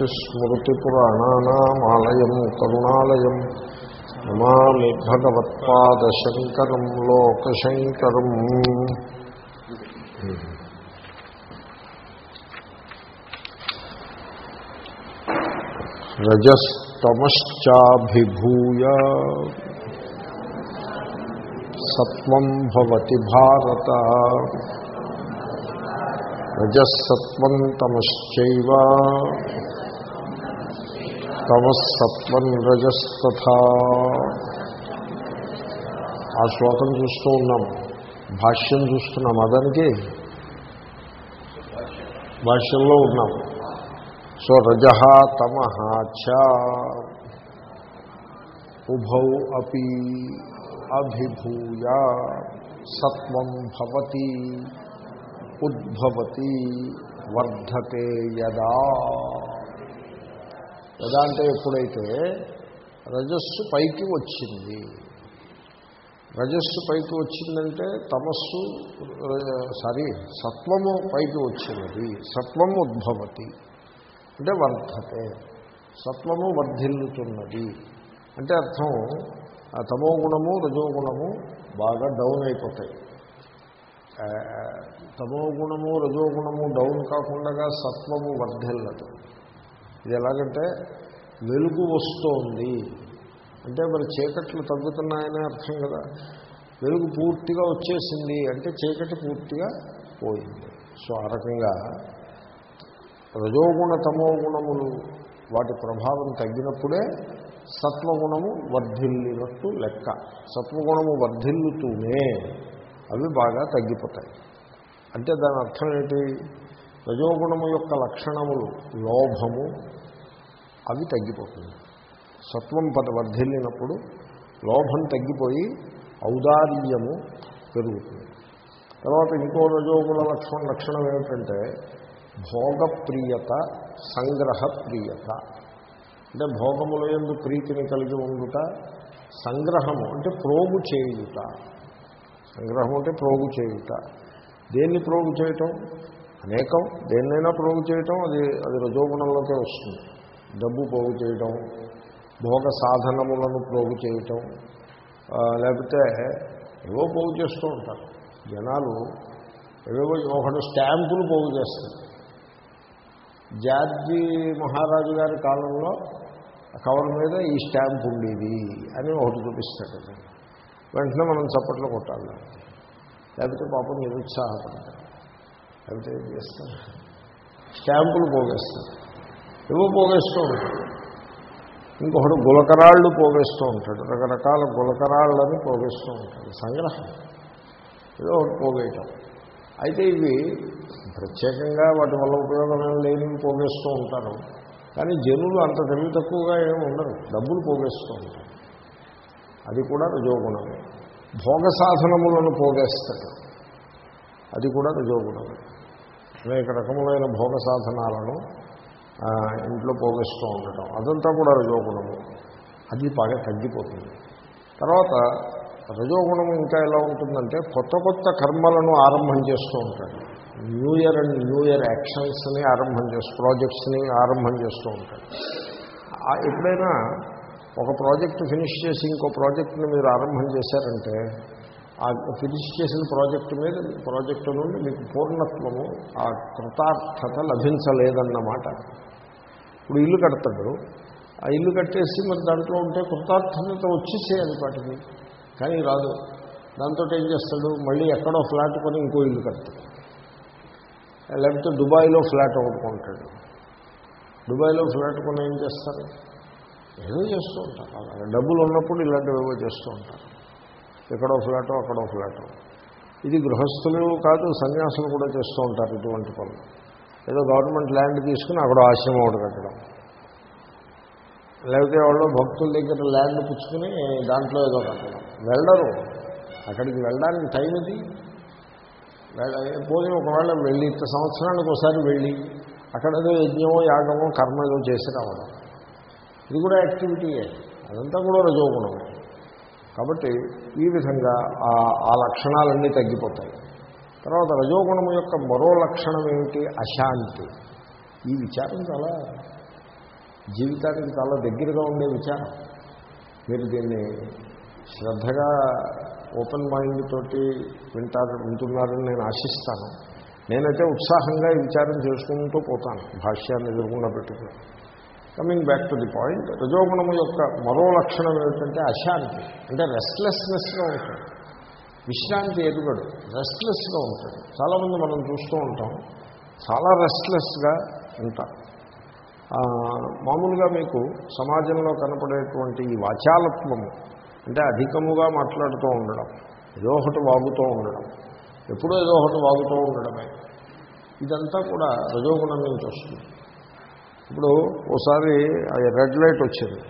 శ్రుతిస్మృతిపురాణానామాలయం కరుణాలయం. నమామి భగవత్పాదశంకరం లోకశంకరం. రజస్తమశ్చాభిభూయ. సత్వం భవతి భారత. రజసత్వం తమశ్చైవ. తమస్సత్వం రజస్తథా ఆ శ్లోకం చూస్తూ ఉన్నాం. భాష్యం చూస్తున్నాం. అదానికి భాష్యంలో ఉన్నాం. సో రజ తమ చ ఉభౌ అపి అభిభూయ సత్వం భవతి ఉద్భవతి వర్ధతే యదా। యదా అంటే ఎప్పుడైతే రజస్సు పైకి వచ్చింది రజస్సు పైకి వచ్చిందంటే తమస్సు సారీ సత్వము పైకి వచ్చినది సత్వము ఉద్భవతి అంటే వర్ధతే సత్వము వర్ధిల్లుతున్నది. అంటే అర్థం ఆ తమో గుణము రజోగుణము బాగా డౌన్ అయిపోతాయి. తమో గుణము రజోగుణము డౌన్ కాకుండా సత్వము వర్ధిల్లదు. ఇది ఎలాగంటే వెలుగు వస్తోంది. అంటే మరి చీకట్లు తగ్గుతున్నాయనే అర్థం కదా. వెలుగు పూర్తిగా వచ్చేసింది అంటే చీకటి పూర్తిగా పోయింది. సో ఆ రకంగా రజోగుణ తమో గుణములు వాటి ప్రభావం తగ్గినప్పుడే సత్వగుణము వర్ధిల్లినట్టు లెక్క. సత్వగుణము వర్ధిల్లుతూనే అవి బాగా తగ్గిపోతాయి. అంటే దాని అర్థం ఏంటి? రజోగుణము యొక్క లక్షణములు లోభము అవి తగ్గిపోతుంది. సత్వం పద వర్ధిల్లినప్పుడు లోభం తగ్గిపోయి ఔదార్యము పెరుగుతుంది. తర్వాత ఇంకో రజోగుణ లక్షణ లక్షణం ఏమిటంటే భోగప్రియత సంగ్రహ ప్రియత అంటే భోగముల ఎందు ప్రీతిని కలిగి ఉండుట సంగ్రహము అంటే ప్రోగు చేయుట. సంగ్రహం అంటే ప్రోగు చేయుట. దేన్ని ప్రోగు చేయటం? అనేకం. దేన్నైనా ప్రోగు చేయటం అది అది రజోగుణంలోకే వస్తుంది. డబ్బు పోగు చేయటం భోగ సాధనములను పోగు చేయటం లేకపోతే ఏవో పోగు చేస్తూ ఉంటారు. జనాలు ఏవేవో ఒకడు స్టాంపులు పోగు చేస్తారు. జార్జి మహారాజు గారి కాలంలో కవర్ మీద ఈ స్టాంప్ ఉండేది అని ఒకటి చూపిస్తాడు. వెంటనే మనం చప్పట్లు కొట్టాలి. లేకపోతే పాపం నిరుత్సాహపడతారు. లేకపోతే ఏం చేస్తారు? స్టాంపులు పోగేస్తారు. ఏవో పోగేస్తూ ఉంటాడు. ఇంకొకడు గులకరాళ్ళు పోగేస్తూ ఉంటాడు. రకరకాల గులకరాళ్ళని పోగేస్తూ ఉంటాడు. సంగ్రహం. ఏదో ఒకటి పోగేయటం. అయితే ఇవి ప్రత్యేకంగా వాటి వల్ల ఉపయోగం లేనివి పోగేస్తూ ఉంటారు. కానీ జనులు అంత తెలివి తక్కువగా ఏమి ఉండరు. డబ్బులు పోగేస్తూ ఉంటారు. అది కూడా రజోగుణమే భోగ సాధనములను పోగేస్తాడు అది కూడా రజోగుణమే అనేక రకములైన భోగ సాధనాలను ఇంట్లో పోగేస్తూ ఉండటం. అదంతా కూడా రజోగుణము. అది బాగా తగ్గిపోతుంది. తర్వాత రజోగుణం ఇంకా ఎలా ఉంటుందంటే కొత్త కొత్త కర్మలను ఆరంభం చేస్తూ ఉంటాడు new year and new year యాక్షన్స్ని ఆరంభం చేస్తూ ప్రాజెక్ట్స్ని ఆరంభం చేస్తూ ఉంటాడు ఎప్పుడైనా ఒక ప్రాజెక్ట్ ఫినిష్ చేసి ఇంకో ప్రాజెక్ట్ని మీరు ఆరంభం చేశారంటే ఆ ఫినిష్ చేసిన ప్రాజెక్టు మీద ప్రాజెక్టు నుండి మీకు పూర్ణత్వము ఆ కృతార్థత లభించలేదన్నమాట. ఇప్పుడు ఇల్లు కడతాడు ఆ ఇల్లు కట్టేసి మరి దాంట్లో ఉంటే కృతార్థత వచ్చేసేయాలి వాటికి కానీ రాదు. దాంతో ఏం చేస్తాడు? మళ్ళీ ఎక్కడో ఫ్లాట్ కొని ఇంకో ఇల్లు కడతాడు. లేకపోతే దుబాయ్లో ఫ్లాట్ ఒకటి దుబాయ్లో ఫ్లాట్ కొని ఏం చేస్తారు? ఏదో చేస్తూ ఉంటారు. డబ్బులు ఉన్నప్పుడు ఇలాంటివి ఏవో చేస్తూ ఉంటారు. ఎక్కడో ఫ్లాటో అక్కడో ఫ్లాటో. ఇది గృహస్థులు కాదు సన్యాసులు కూడా చేస్తూ ఉంటారు ఇటువంటి పనులు. ఏదో గవర్నమెంట్ ల్యాండ్ తీసుకుని అక్కడ ఆశ్రమం ఒకటి కట్టడం. లేకపోతే వాళ్ళు భక్తుల దగ్గర ల్యాండ్ పుచ్చుకుని దాంట్లో ఏదో కట్టడం. వెళ్ళరు. అక్కడికి వెళ్ళడానికి టైం ఇది. పోనీ ఒకవేళ వెళ్ళి ఇంత సంవత్సరానికి ఒకసారి వెళ్ళి అక్కడ ఏదో యజ్ఞమో యాగమో కర్మ ఏదో చేసి రావడం. ఇది కూడా యాక్టివిటీయే అదంతా కూడా రజోగుణమే కాబట్టి ఈ విధంగా ఆ లక్షణాలన్నీ తగ్గిపోతాయి. తర్వాత రజోగుణము యొక్క మరో లక్షణం ఏమిటి? అశాంతి. ఈ విచారం చాలా జీవితానికి చాలా దగ్గరగా ఉండే విచారం. మీరు దీన్ని శ్రద్ధగా ఓపెన్ మైండ్ తోటి వింటారు వింటున్నారని నేను ఆశిస్తాను. నేనైతే ఉత్సాహంగా ఈ విచారం చేసుకుంటూ పోతాను భాష్యాన్ని ఎదురుకుండా పెట్టుకుని. Coming back to the point రజోగుణము యొక్క మరో లక్షణం ఏమిటంటే అశాంతి అంటే రెస్ట్లెస్నెస్గా ఉంటుంది విశ్రాంతి ఎదుగడు. రెస్ట్లెస్గా ఉంటాడు. చాలామంది మనం చూస్తూ ఉంటాం. చాలా రెస్ట్లెస్గా ఉంటాం. మామూలుగా మీకు సమాజంలో కనపడేటువంటి ఈ వాచాలత్వము అంటే అధికముగా మాట్లాడుతూ ఉండడం ఏదో ఒకటి వాగుతూ ఉండడం ఎప్పుడో ఏదో ఒకటి వాగుతూ ఉండడమే. ఇదంతా కూడా రజోగుణం నుంచి వస్తుంది. ఇప్పుడు ఓసారి అది రెడ్ లైట్ వచ్చింది.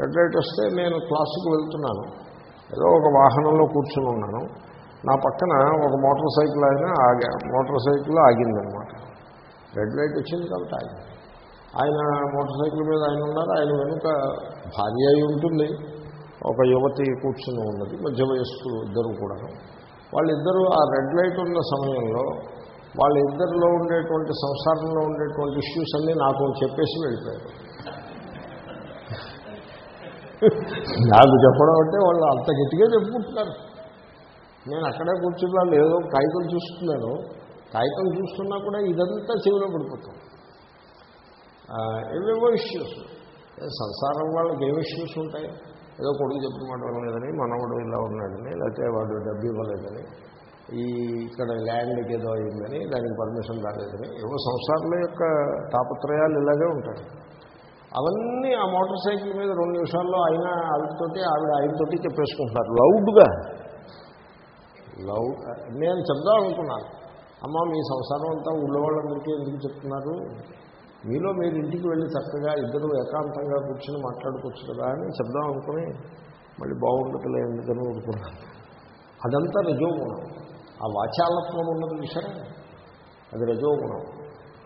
రెడ్ లైట్ వస్తే నేను క్లాసుకు వెళ్తున్నాను. ఏదో ఒక వాహనంలో కూర్చుని ఉన్నాను. నా పక్కన ఒక మోటార్ సైకిల్ ఆయన ఆగా మోటార్ సైకిల్ ఆగిందనమాట. రెడ్ లైట్ వచ్చింది కాబట్టి ఆగింది. ఆయన మోటార్ సైకిల్ మీద ఆయన ఉన్నారు. ఆయన వెనుక భార్య అయి ఉంటుంది. ఒక యువతి కూర్చుని ఉన్నది. మధ్య వయస్కులు ఇద్దరు కూడా వాళ్ళిద్దరూ ఆ రెడ్ లైట్ ఉన్న సమయంలో వాళ్ళిద్దరిలో ఉండేటువంటి సంసారంలో ఉండేటువంటి ఇష్యూస్ అన్నీ నాకు చెప్పేసి వెళ్ళిపోయారు. నాకు చెప్పడం అంటే వాళ్ళు అంత గట్టిగా చెప్పుకుంటున్నారు. నేను అక్కడే కూర్చున్నాను ఏదో కాగితం చూస్తున్నాను. కాగితం చూస్తున్నా కూడా ఇదంతా చెవిలో పడిపోతాం. ఏవేవో ఇష్యూస్ సంసారం వాళ్ళకి ఏమి ఇష్యూస్ ఉంటాయి? ఏదో కొడుకు చెప్పిన మాట వినలేదని మనవడు ఇలా ఉన్నాడని లేకపోతే వాడు డబ్బు ఇవ్వలేదని ఈ ఇక్కడ ల్యాండ్కి ఏదో అయిందని దానికి పర్మిషన్ రాలేదని ఏవో సంసారంలో యొక్క తాపత్రయాలు ఇలాగే ఉంటాయి. అవన్నీ ఆ మోటార్ సైకిల్ మీద రెండు నిమిషాల్లో ఆయన ఆవిడతోటి ఆవిడ ఆయనతోటి చెప్పేసుకుంటున్నారు లౌడ్గా. లౌడ్ నేను చెప్దాం అనుకున్నాను. అమ్మ మీ సంసారం అంతా వాళ్ళందరికీ ఎందుకు చెప్తున్నారు? మీలో మీరు ఇంటికి వెళ్ళి చక్కగా ఇద్దరు ఏకాంతంగా కూర్చొని మాట్లాడుకోవచ్చు కదా అని చెప్దాం అనుకుని మళ్ళీ బాగుండదులే ఎందుకని ఊరుకున్నాను. అదంతా రజోగుణం. ఆ వాచాలత్వం ఉన్నది విషయం. అది రజోగుణం.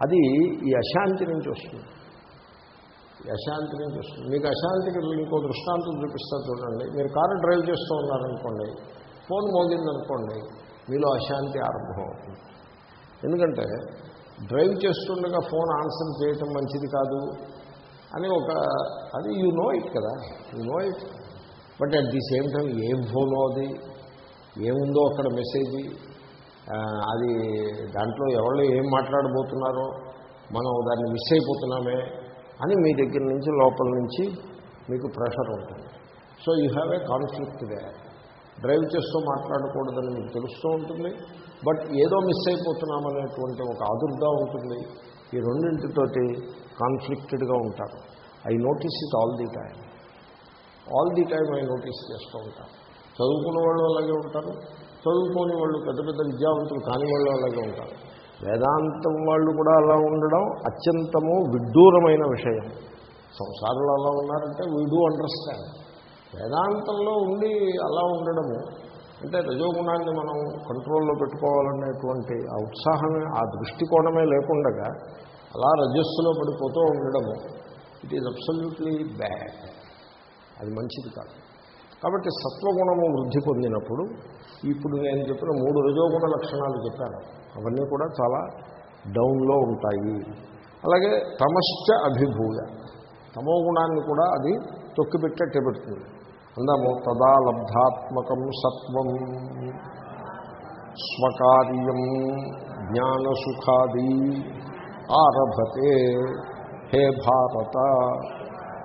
అది ఈ అశాంతి నుంచి వస్తుంది. ఈ అశాంతి నుంచి వస్తుంది మీకు అశాంతికి ఇంకో దృష్టాంతం చూపిస్తా చూడండి. మీరు కారు డ్రైవ్ చేస్తూ ఉన్నారనుకోండి ఫోన్ మోగిందనుకోండి మీలో అశాంతి ఆరంభం అవుతుంది ఎందుకంటే డ్రైవ్ చేస్తుండగా ఫోన్ ఆన్సర్ చేయటం మంచిది కాదు అని ఒక అది యూ నో ఇట్ కదా you know it. But at the same time ఏం ఫోనో అది? ఏముందో అక్కడ మెసేజ్? అది దాంట్లో ఎవరు ఏం మాట్లాడబోతున్నారో? మనం దాన్ని మిస్ అయిపోతున్నామే? అని మీ దగ్గర నుంచి లోపల నుంచి మీకు ప్రెషర్ ఉంటుంది. So you have a conflict they drive చేస్తూ మాట్లాడకూడదని మీకు తెలుస్తూ ఉంటుంది. బట్ ఏదో మిస్ అయిపోతున్నామనేటువంటి ఒక ఆదుర్దా ఉంటుంది. ఈ రెండింటితోటి కాన్ఫ్లిక్టెడ్గా ఉంటారు. I notice it all the time all the time I notice చేస్తూ ఉంటాను చదువుకున్న వాళ్ళు అలాగే ఉంటారు. చదువుకోని వాళ్ళు పెద్ద పెద్ద విద్యావంతులు కాని వాళ్ళు అలాగే ఉంటారు. వేదాంతం వాళ్ళు కూడా అలా ఉండడం అత్యంతము విడ్డూరమైన విషయం. సంసారంలో అలా ఉన్నారంటే వీడు అండర్స్టాండ్ వేదాంతంలో ఉండి అలా ఉండడము అంటే రజోగుణాన్ని మనం కంట్రోల్లో పెట్టుకోవాలనేటువంటి ఆ ఉత్సాహమే ఆ దృష్టికోణమే లేకుండగా అలా రజస్సులో పడిపోతూ ఉండడము ఇట్ ఈజ్ అబ్సల్యూట్లీ బ్యాడ్ అది మంచిది కాదు. కాబట్టి సత్వగుణము వృద్ధి పొందినప్పుడు ఇప్పుడు నేను చెప్పిన మూడు రజోగుణ లక్షణాలు చెప్పాను. అవన్నీ కూడా చాలా డౌన్లో ఉంటాయి. అలాగే తమశ్చ అభిభూయ. తమో గుణాన్ని కూడా అది తొక్కిపెట్టేట్టే పెడుతుంది అందాము తదా లబ్ధాత్మకం సత్వం స్వకార్యం జ్ఞానసుఖాది ఆరభతే. హే భారత!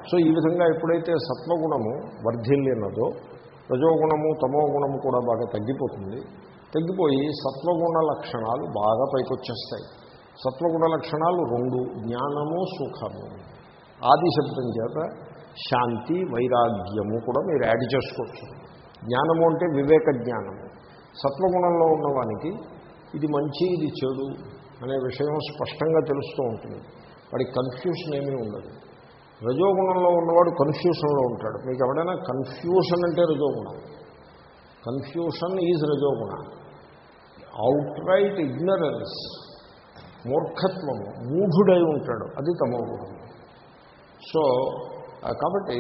సో ఈ విధంగా ఎప్పుడైతే సత్వగుణము వర్ధిల్లినదో రజోగుణము తమో గుణము కూడా బాగా తగ్గిపోతుంది. తగ్గిపోయి సత్వగుణ లక్షణాలు బాగా పైకొచ్చేస్తాయి. సత్వగుణ లక్షణాలు రెండు జ్ఞానము సుఖము. ఆది శబ్దం చేత శాంతి వైరాగ్యము కూడా మీరు యాడ్ చేసుకోవచ్చు. జ్ఞానము అంటే వివేక జ్ఞానము. సత్వగుణంలో ఉన్నవానికి ఇది మంచి ఇది చెడు అనే విషయం స్పష్టంగా తెలుస్తూ ఉంటుంది. వాడికి కన్ఫ్యూషన్ ఏమీ ఉండదు. రజోగుణంలో ఉన్నవాడు కన్ఫ్యూషన్లో ఉంటాడు. మీకు ఎవడైనా కన్ఫ్యూషన్ అంటే రజోగుణం. కన్ఫ్యూషన్ ఈజ్ రజోగుణ. అవుట్ రైట్ ఇగ్నరెన్స్ మూర్ఖత్వము మూఢుడై ఉంటాడు. అది తమో గుణం. సో కాబట్టి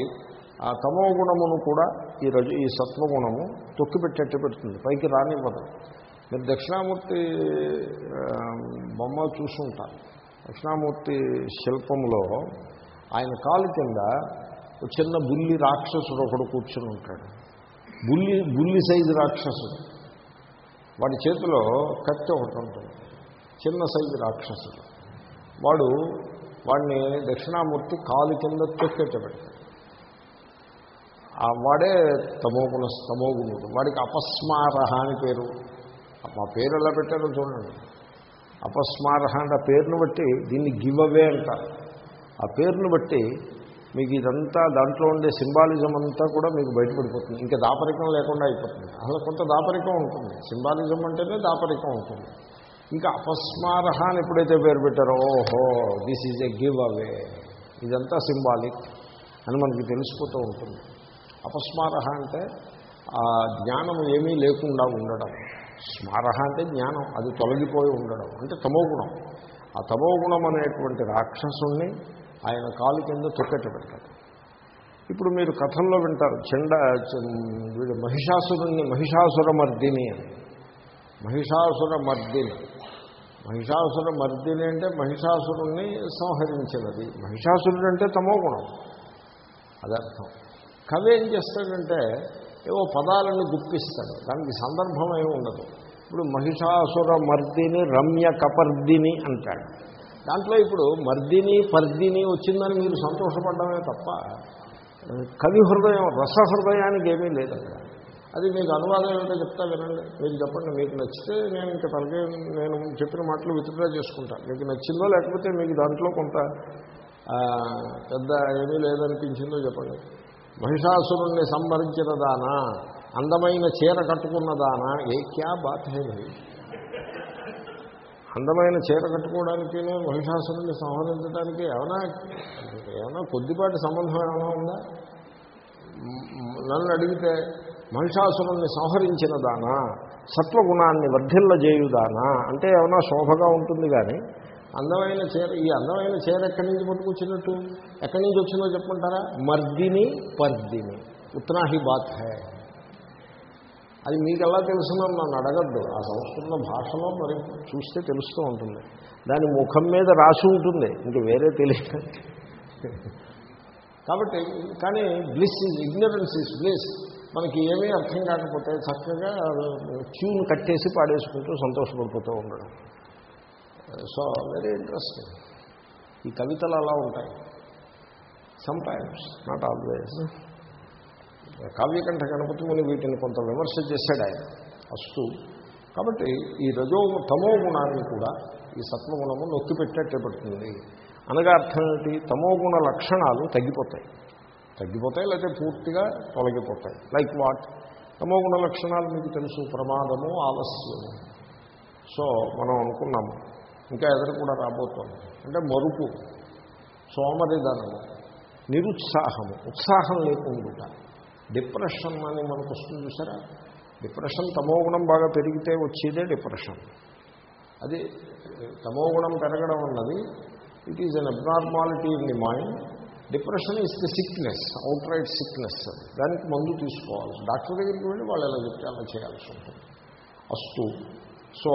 ఆ తమో గుణమును కూడా ఈ రజ ఈ సత్వగుణము తొక్కిపెట్టేట్టు పెడుతుంది. పైకి రానివ్వదు. మీరు దక్షిణామూర్తి బొమ్మ చూసుంటారు. దక్షిణామూర్తి శిల్పంలో ఆయన కాలు కింద ఒక చిన్న బుల్లి రాక్షసుడు ఒకడు కూర్చుని ఉంటాడు. బుల్లి బుల్లి సైజు రాక్షసుడు. వాడి చేతిలో కత్తి ఒకటి ఉంటుంది. చిన్న సైజు రాక్షసుడు. వాడు వాడిని దక్షిణామూర్తి కాలు కింద తొక్కెట్టబెడతాడు. ఆ వాడే తమోగుణ తమోగుణుడు. వాడికి అపస్మారహ అని పేరు. మా పేరు ఎలా పెట్టారో చూడండి. అపస్మారహ అంటే ఆ పేరును బట్టి దీన్ని గివ్ అవే అంటారు. ఆ పేరును బట్టి మీకు ఇదంతా దాంట్లో ఉండే సింబాలిజం అంతా కూడా మీకు బయటపడిపోతుంది. ఇంకా దాపరికం లేకుండా అయిపోతుంది. అసలు కొంత దాపరికం ఉంటుంది. సింబాలిజం అంటేనే దాపరికం ఉంటుంది. ఇంకా అపస్మారహ అని ఎప్పుడైతే పేరు పెట్టారో ఓహో this is a give away ఇదంతా సింబాలిక్ అని మనకి తెలిసిపోతూ ఉంటుంది. అపస్మారహ అంటే ఆ జ్ఞానం ఏమీ లేకుండా ఉండడం. స్మారహ అంటే జ్ఞానం అది తొలగిపోయి ఉండడం. అంటే తమోగుణం. ఆ తమోగుణం అనేటువంటి రాక్షసుణ్ణి ఆయన కాలు కింద తొక్కెట్ట పెడతాడు ఇప్పుడు మీరు కథల్లో వింటారు చెండ వీడు మహిషాసురుణ్ణి మహిషాసుర మర్దిని అని. మహిషాసుర మర్దిని మహిషాసుర మర్దిని అంటే మహిషాసురుణ్ణి సంహరించినది. మహిషాసురుడు అంటే తమోగుణం అదర్థం. కవి ఏం చేస్తాడంటే ఏవో పదాలను గుప్పిస్తాడు. దానికి సందర్భం ఏమి ఉండదు. ఇప్పుడు మహిషాసుర మర్దిని రమ్య కపర్దిని అంటాడు. దాంట్లో ఇప్పుడు మర్దిని పర్దిని వచ్చిందని మీరు సంతోషపడమే తప్ప కవి హృదయం రస హృదయానికి ఏమీ లేదు అక్కడ. అది మీకు అనువాదం ఏమిటో చెప్తా వినండి. మీరు చెప్పండి మీకు నచ్చితే నేను ఇంకా తనకే నేను చెప్పిన మాటలు విత్డ్రా చేసుకుంటాను మీకు నచ్చిందో లేకపోతే మీకు దాంట్లో కొంత పెద్ద ఏమీ లేదనిపించిందో చెప్పండి. మహిషాసురుణ్ణి సంహరించిన దానా అందమైన చీర కట్టుకున్న దానా ఏ క్యా బాత్ హే అందమైన చీర కట్టుకోవడానికి మహిషాసురుణ్ణి సంహరించడానికి ఏమైనా ఏమైనా కొద్దిపాటి సంబంధం ఏమైనా ఉందా? నన్ను అడిగితే మహిషాసురుణ్ణి సంహరించిన దానా? సత్వగుణాన్ని వర్ధిల్లజేయుదానా? అంటే ఏమైనా శోభగా ఉంటుంది కానీ అందమైన చీర ఈ అందమైన చీర ఎక్కడి నుంచి పట్టుకొచ్చినట్టు? ఎక్కడి నుంచి వచ్చిందో చెప్పుకుంటారా మర్దిని పర్దిని. ఉత్నా హీ బాత్ హై అది మీకు ఎలా తెలుసునని నన్ను అడగద్దు. ఆ సంస్కృత భాషలో మరి చూస్తే తెలుస్తూ ఉంటుంది. దాని ముఖం మీద రాసి ఉంటుంది. ఇంక వేరే తెలియదు. కాబట్టి కానీ bliss is ignorance is bliss మనకి ఏమీ అర్థం కాకపోతే చక్కగా క్యూను కట్టేసి పాడేసుకుంటూ సంతోషపడిపోతూ ఉండడం. సో వెరీ ఇంట్రెస్టింగ్ ఈ కవితలు అలా ఉంటాయి. Sometimes not always Kavyakantha Ganapati Muni వీటిని కొంత విమర్శ చేశాడు ఆయన ఫస్ట్ కాబట్టి ఈ రజో తమో గుణాన్ని కూడా ఈ సత్వగుణము నొక్కి పెట్టేట్టే పడుతుంది. అనగా అర్థం ఏంటి? తమోగుణ లక్షణాలు తగ్గిపోతాయి. తగ్గిపోతాయి లేకపోతే పూర్తిగా తొలగిపోతాయి. లైక్ వాట్ తమోగుణ లక్షణాలు మీకు తెలుసు ప్రమాదము ఆలస్యము. సో మనం అనుకున్నాము ఇంకా ఎదురు కూడా రాబోతోంది. అంటే మరుపు సోమరిధనము నిరుత్సాహము ఉత్సాహం లేకుండా. డిప్రెషన్ అని మనకు వస్తుంది చూసారా? డిప్రెషన్ తమోగుణం బాగా పెరిగితే వచ్చేదే డిప్రెషన్. అది తమోగుణం పెరగడం అన్నది it is an abnormality in the mind depression is the sickness outright sickness దానికి మందు తీసుకోవాలి. డాక్టర్ దగ్గరికి వెళ్ళి వాళ్ళు ఎలా చెప్తే అలా చేయాల్సి ఉంటుంది. అస్తు. సో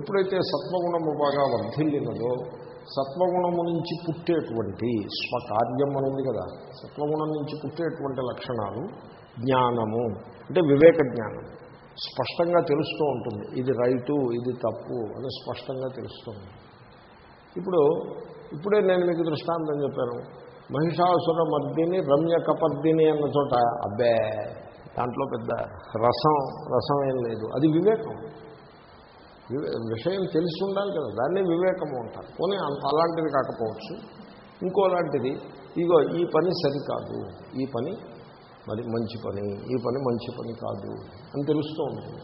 ఎప్పుడైతే సత్వగుణము బాగా వర్ధిల్లినదో సత్వగుణము నుంచి పుట్టేటువంటి స్వకార్యం అని ఉంది కదా. సత్వగుణం నుంచి పుట్టేటువంటి లక్షణాలు జ్ఞానము అంటే వివేక జ్ఞానం. స్పష్టంగా తెలుస్తూ ఉంటుంది. ఇది రైటు ఇది తప్పు అని స్పష్టంగా తెలుస్తుంది ఇప్పుడు ఇప్పుడే నేను మీకు దృష్టాంతం చెప్పాను. మహిషాసుర మర్దిని రమ్య కపర్దిని అన్న చోట అబ్బే దాంట్లో పెద్ద రసం రసం ఏం లేదు. అది వివేకం. విషయం తెలిసి ఉండాలి కదా. దాన్ని వివేకము అంటారు. పోనీ అలాంటిది కాకపోవచ్చు. ఇంకోలాంటిది ఇగో ఈ పని సరికాదు. ఈ పని మరి మంచి పని. ఈ పని మంచి పని కాదు అని తెలుస్తూ ఉంటుంది.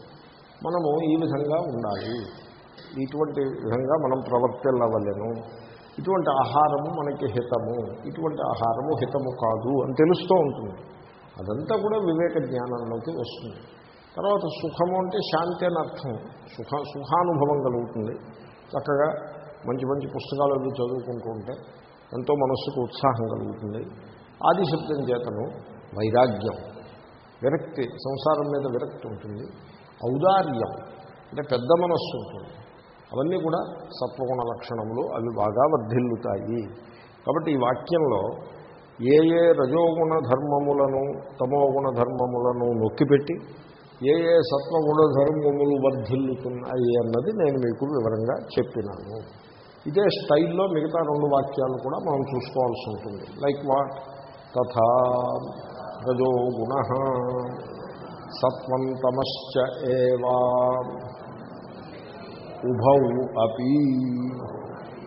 మనము ఈ విధంగా ఉండాలి. ఇటువంటి విధంగా మనం ప్రవర్తిల్లవలేను. ఇటువంటి ఆహారము మనకి హితము. ఇటువంటి ఆహారము హితము కాదు అని తెలుస్తూ ఉంటుంది. అదంతా కూడా వివేక జ్ఞానంలోకి వస్తుంది. తర్వాత సుఖము అంటే శాంతి అని అర్థం. సుఖ సుఖానుభవం కలుగుతుంది. చక్కగా మంచి మంచి పుస్తకాలు అవి చదువుకుంటూ ఉంటే ఎంతో మనస్సుకు ఉత్సాహం కలుగుతుంది. ఆదిశబ్దం చేతను వైరాగ్యం విరక్తి సంసారం మీద విరక్తి ఉంటుంది. ఔదార్యం అంటే పెద్ద మనస్సు ఉంటుంది. అవన్నీ కూడా సత్వగుణ లక్షణములు అవి బాగా వర్ధిల్లుతాయి. కాబట్టి ఈ వాక్యంలో ఏ ఏ రజోగుణ ధర్మములను తమోగుణ ధర్మములను నొక్కిపెట్టి ఏ ఏ సత్వగుణ ధర్మములు వర్ధిల్లుతున్నాయి అన్నది నేను మీకు వివరంగా చెప్పినాను. ఇదే స్టైల్లో మిగతా రెండు వాక్యాలు కూడా మనం చూసుకోవాల్సి ఉంటుంది. లైక్ వాట్ తథా రజోగుణ సత్వం తమశ్చ ఏవా ఉభౌ అపి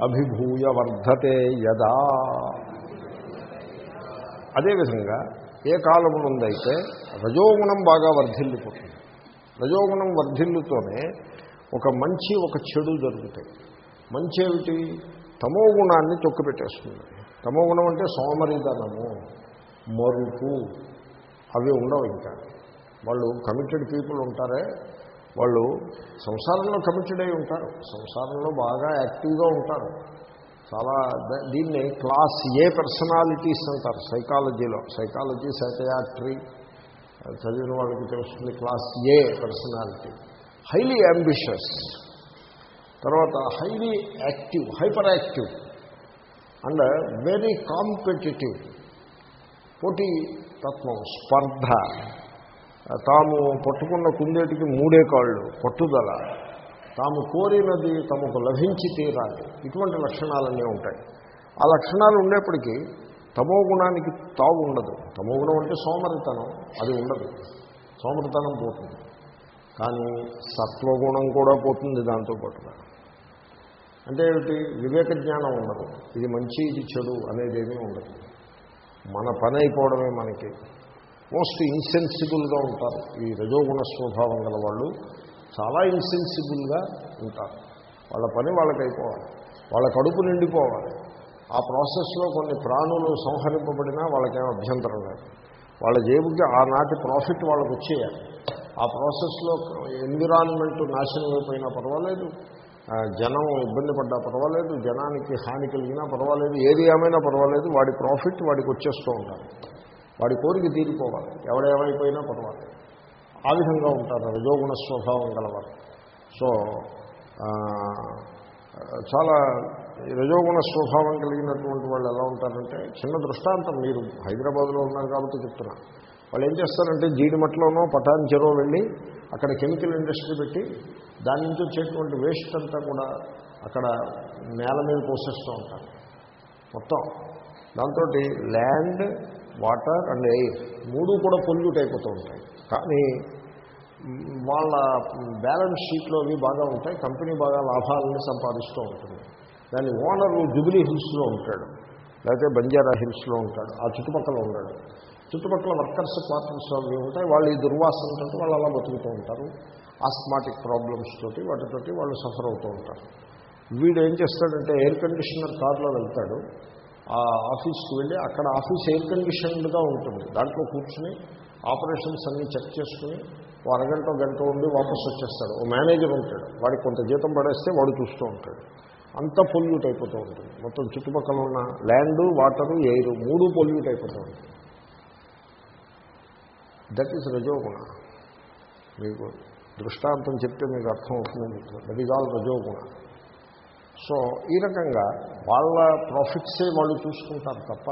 అభిభూయ వర్ధతే యదా. అదేవిధంగా ఏ కాలమునందైతే రజోగుణం బాగా వర్ధిల్లిపోతుంది. రజోగుణం వర్ధిల్లుతోనే ఒక మంచి ఒక చెడు జరుగుతాయి. మంచి ఏమిటి తమో గుణాన్ని తొక్కిపెట్టేస్తుంది. తమో గుణం అంటే సోమరిధనము మరుపు. అవి ఉండవు ఇంకా. వాళ్ళు కమిటెడ్ పీపుల్ ఉంటారే. వాళ్ళు సంసారంలో కమిటెడ్ అయి ఉంటారు. సంసారంలో బాగా యాక్టివ్గా ఉంటారు. చాలా ద- దీన్ని క్లాస్ ఏ పర్సనాలిటీస్ అంటారు? సైకాలజీలో. సైకాలజీ సైకయాట్రీ చదివిన వాళ్ళకి తెలుస్తుంది class A personality. Highly ambitious తర్వాత highly active hyper active. And very competitive. పోటీ తత్వం స్పర్ధ. తాము పట్టుకున్న కుందేటికి మూడే కాళ్ళు పట్టుదల. తాము కోరినది తమకు లభించి తీరాలి. ఇటువంటి లక్షణాలన్నీ ఉంటాయి. ఆ లక్షణాలు ఉండేప్పటికీ తమో గుణానికి తావు ఉండదు. తమో గుణం అంటే సోమరితనం. అది ఉండదు. సోమరితనం పోతుంది. కానీ సత్వగుణం కూడా పోతుంది దాంతోపాటుగా అంటే ఏమిటి? వివేక జ్ఞానం ఉండదు. ఇది మంచి ఇది చెడు అనేది ఏమీ ఉండదు. మన పని అయిపోవడమే మనకి. మోస్ట్ ఇన్సెన్సిబుల్గా ఉంటారు. ఈ రజోగుణ స్వభావం గల వాళ్ళు చాలా ఇన్సెన్సిబుల్గా ఉంటారు. వాళ్ళ పని వాళ్ళకి అయిపోవాలి వాళ్ళ కడుపు నిండిపోవాలి. ఆ ప్రాసెస్లో కొన్ని ప్రాణులు సంహరింపబడినా వాళ్ళకేం అభ్యంతరం లేదు. వాళ్ళ జేబుకి ఆనాటి ప్రాఫిట్ వాళ్ళకు వచ్చేయాలి. ఆ ప్రాసెస్లో ఎన్విరాన్మెంట్ నాశనం అయిపోయినా పర్వాలేదు. జనం ఇబ్బంది పడ్డా పర్వాలేదు. జనానికి హాని కలిగినా పర్వాలేదు. ఏది ఏమైనా పర్వాలేదు. వాడి ప్రాఫిట్ వాడికి వచ్చేస్తూ ఉండాలి. వాడి కోరిక తీరిపోవాలి. ఎవడేమైపోయినా పర్వాలేదు. ఆ విధంగా ఉంటారు. రజోగుణ స్వభావం గలవారు. సో చాలా రజోగుణ స్వభావం కలిగినటువంటి వాళ్ళు ఎలా ఉంటారంటే చిన్న దృష్టాంతం మీరు హైదరాబాద్లో ఉన్నారు కాబట్టి చెప్తున్నా. వాళ్ళు ఏం చేస్తారంటే జీడిమట్లోనో పటాన్ చెరువు వెళ్ళి అక్కడ కెమికల్ ఇండస్ట్రీ పెట్టి దాని నుంచి వచ్చేటువంటి వేస్ట్ అంతా కూడా అక్కడ నేల మీద పోసేస్తూ ఉంటారు. మొత్తం. దాంతో ల్యాండ్ వాటర్ అండ్ ఎయిర్ మూడు కూడా పొల్యూట్ అయిపోతూ ఉంటాయి. కానీ వాళ్ళ బ్యాలెన్స్ షీట్లో అవి బాగా ఉంటాయి కంపెనీ బాగా లాభాలని సంపాదిస్తూ ఉంటుంది. దాని ఓనరు జుబిలీ హిల్స్లో ఉంటాడు లేకపోతే బంజారా హిల్స్లో ఉంటాడు ఆ చుట్టుపక్కల ఉన్నాడు. చుట్టుపక్కల వర్కర్స్ క్వార్టర్స్ అవి ఉంటాయి వాళ్ళు ఈ దుర్వాసనతో వాళ్ళు అలా బతుకుతూ ఉంటారు. ఆస్మాటిక్ ప్రాబ్లమ్స్ తోటి వాటితోటి వాళ్ళు సఫర్ అవుతూ ఉంటారు. వీడు ఏం చేస్తాడంటే ఎయిర్ కండిషనర్ కార్లో వెళ్తాడు. ఆ ఆఫీస్కి వెళ్ళి అక్కడ ఆఫీస్ ఎయిర్ కండిషన్డ్గా ఉంటుంది. దాంట్లో కూర్చుని ఆపరేషన్స్ అన్నీ చెక్ చేసుకుని ఓ అరగంట గంట ఉండి వాపస్ వచ్చేస్తాడు. ఓ మేనేజర్ ఉంటాడు. వాడికి కొంత జీతం పడేస్తే వాడు చూస్తూ ఉంటాడు. అంతా పొల్యూట్ అయిపోతూ ఉంటుంది. మొత్తం చుట్టుపక్కల ఉన్న ల్యాండు వాటరు ఎయిర్ మూడు పొల్యూట్ అయిపోతూ ఉంటుంది దట్ ఈస్ రజోగుణ. మీకు దృష్టాంతం చెప్తే మీకు అర్థం అవుతుంది. దట్ ఈజ్ ఆల్ రజోగుణ. సో ఈ రకంగా వాళ్ళ ప్రాఫిట్సే వాళ్ళు చూసుకుంటారు తప్ప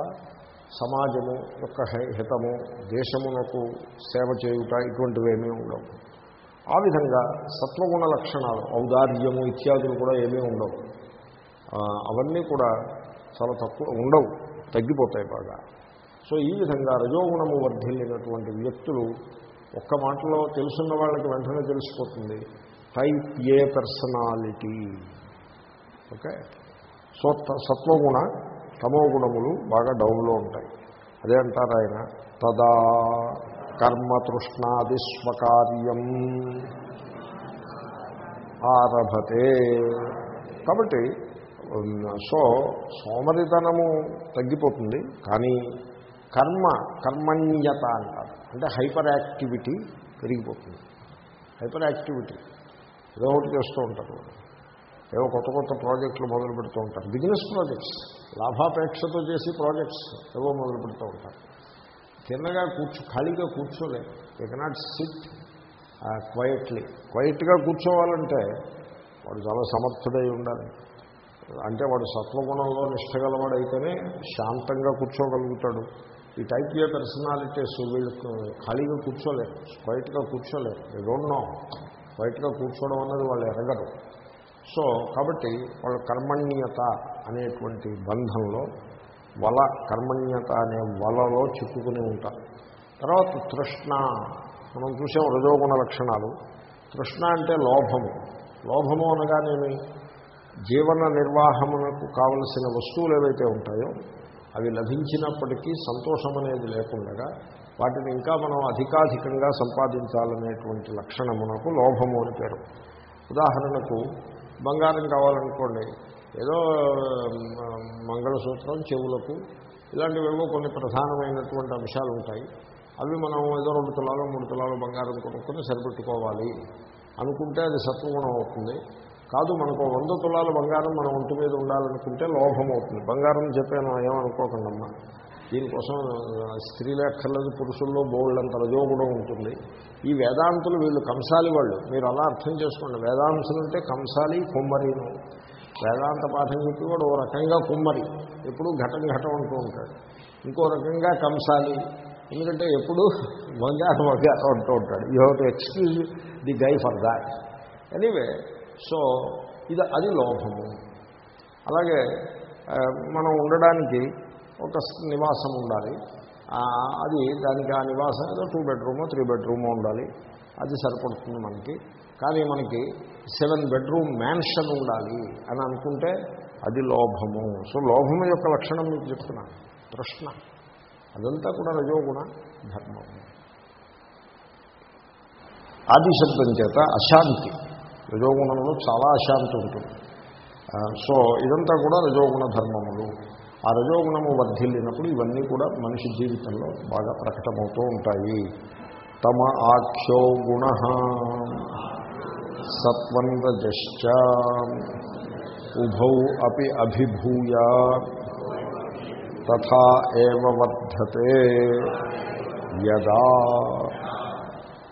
సమాజము యొక్క హితము దేశమునకు సేవ చేయుట ఇటువంటివేమీ ఉండవు. ఆ విధంగా సత్వగుణ లక్షణాలు ఔదార్యము ఇత్యాదులు కూడా ఏమీ ఉండవు. అవన్నీ కూడా చాలా తక్కువ ఉండవు తగ్గిపోతాయి బాగా. సో ఈ విధంగా రజోగుణము వర్ధిల్లినటువంటి వ్యక్తులు ఒక్క మాటలో తెలుసున్న వాళ్ళకి వెంటనే తెలిసిపోతుంది. Type A personality. Okay? So త- సత్వగుణ తమో గుణములు బాగా డౌన్లో ఉంటాయి. అదే అంటారు ఆయన తదా కర్మతృష్ణాది స్వకార్యం ఆరభతే. కాబట్టి సో సోమరితనము తగ్గిపోతుంది కానీ కర్మ కర్మణ్యత అంటారు. అంటే హైపర్ యాక్టివిటీ పెరిగిపోతుంది. హైపర్ యాక్టివిటీ ఏదో ఒకటి చేస్తూ ఉంటారు. ఏవో కొత్త కొత్త ప్రాజెక్టులు మొదలు పెడుతూ ఉంటారు. బిజినెస్ ప్రాజెక్ట్స్ లాభాపేక్షతో చేసి ప్రాజెక్ట్స్ ఏవో మొదలు పెడుతూ ఉంటారు. తిన్నగా కూర్చో ఖాళీగా కూర్చోలే. యూ కెనాట్ సిట్ క్వైట్లీ క్వైట్గా కూర్చోవాలంటే వాడు చాలా సమర్థుడై ఉండాలి. అంటే వాడు సత్వగుణంలో నిష్టగలవాడైతేనే అయితేనే శాంతంగా కూర్చోగలుగుతాడు. ఈ టైప్ ఏ పర్సనాలిటీస్ వీళ్ళు ఖాళీగా కూర్చోలేరు క్వైట్గా కూర్చోలేరు డోంట్ నో క్వైట్గా కూర్చోవడం అన్నది వాళ్ళు ఎరగరు. సో కాబట్టి వాళ్ళ కర్మణ్యత అనేటువంటి బంధంలో వల కర్మణ్యత అనే వలలో చిక్కుకుని ఉంటారు తర్వాత తృష్ణ మనం చూసాం రజోగుణ లక్షణాలు. తృష్ణ అంటే లోభము. లోభము అనగానేమి? జీవన నిర్వాహమునకు కావలసిన వస్తువులు ఏవైతే ఉంటాయో అవి లభించినప్పటికీ సంతోషం అనేది లేకుండా వాటిని ఇంకా మనం అధికాధికంగా సంపాదించాలనేటువంటి లక్షణమునకు లోభము అని పేరు. ఉదాహరణకు బంగారం కావాలనుకోండి ఏదో మంగళసూత్రం చెవులకు ఇలాంటివేవో కొన్ని ప్రధానమైనటువంటి అంశాలు ఉంటాయి అవి మనం ఏదో రెండు తులాలు మూడు తులాలు బంగారం కొనుక్కొని సరిపెట్టుకోవాలి. అనుకుంటే అది సత్వగుణం అవుతుంది. కాదు మనకు వంద తులాల బంగారం మన ఒంటి మీద ఉండాలనుకుంటే లోభం అవుతుంది. బంగారం చెప్పాను ఏమనుకోకుండా దీనికోసం ఆ, స్త్రీలే అక్కర్లేదు పురుషుల్లో బోళ్ళంత రజో కూడా ఉంటుంది. ఈ వేదాంతులు వీళ్ళు కంసాలి వాళ్ళు. మీరు అలా అర్థం చేసుకోండి. వేదాంతులు అంటే కంసాలి కుమ్మరిను వేదాంత పాఠం చెప్పి కూడా ఓ రకంగా కుమ్మరి. ఎప్పుడు ఘటం ఘటం అంటూ ఉంటాడు. ఇంకో రకంగా కంసాలి. ఎందుకంటే ఎప్పుడు బంగారం బంగారం అంటూ ఉంటాడు. You have to excuse the guy for that anyway so ఇది అది లోభము. అలాగే మనం ఉండడానికి ఒక నివాసం ఉండాలి. అది దానికి ఆ నివాసం ఏదో టూ బెడ్రూమో త్రీ బెడ్రూమో ఉండాలి. అది సరిపడుతుంది మనకి. కానీ మనకి సెవెన్ బెడ్రూమ్ మ్యాన్షన్ ఉండాలి అని అనుకుంటే అది లోభము. సో లోభము యొక్క లక్షణం మీకు చెప్తున్నాను ప్రశ్న. అదంతా కూడా రజోగుణ ధర్మము ఆది శబ్దం చేత అశాంతి. రజోగుణంలో చాలా అశాంతి ఉంటుంది. సో ఇదంతా కూడా రజోగుణ ధర్మములు. ఆ రజోగుణము వర్ధిల్లినప్పుడు ఇవన్నీ కూడా మనిషి జీవితంలో బాగా ప్రకటమవుతూ ఉంటాయి. తమ ఆఖ్యో గుణ సత్వంతజశ్చ ఉభౌ అపి అభిభూయ తథా ఏవ వర్ధతే యదా.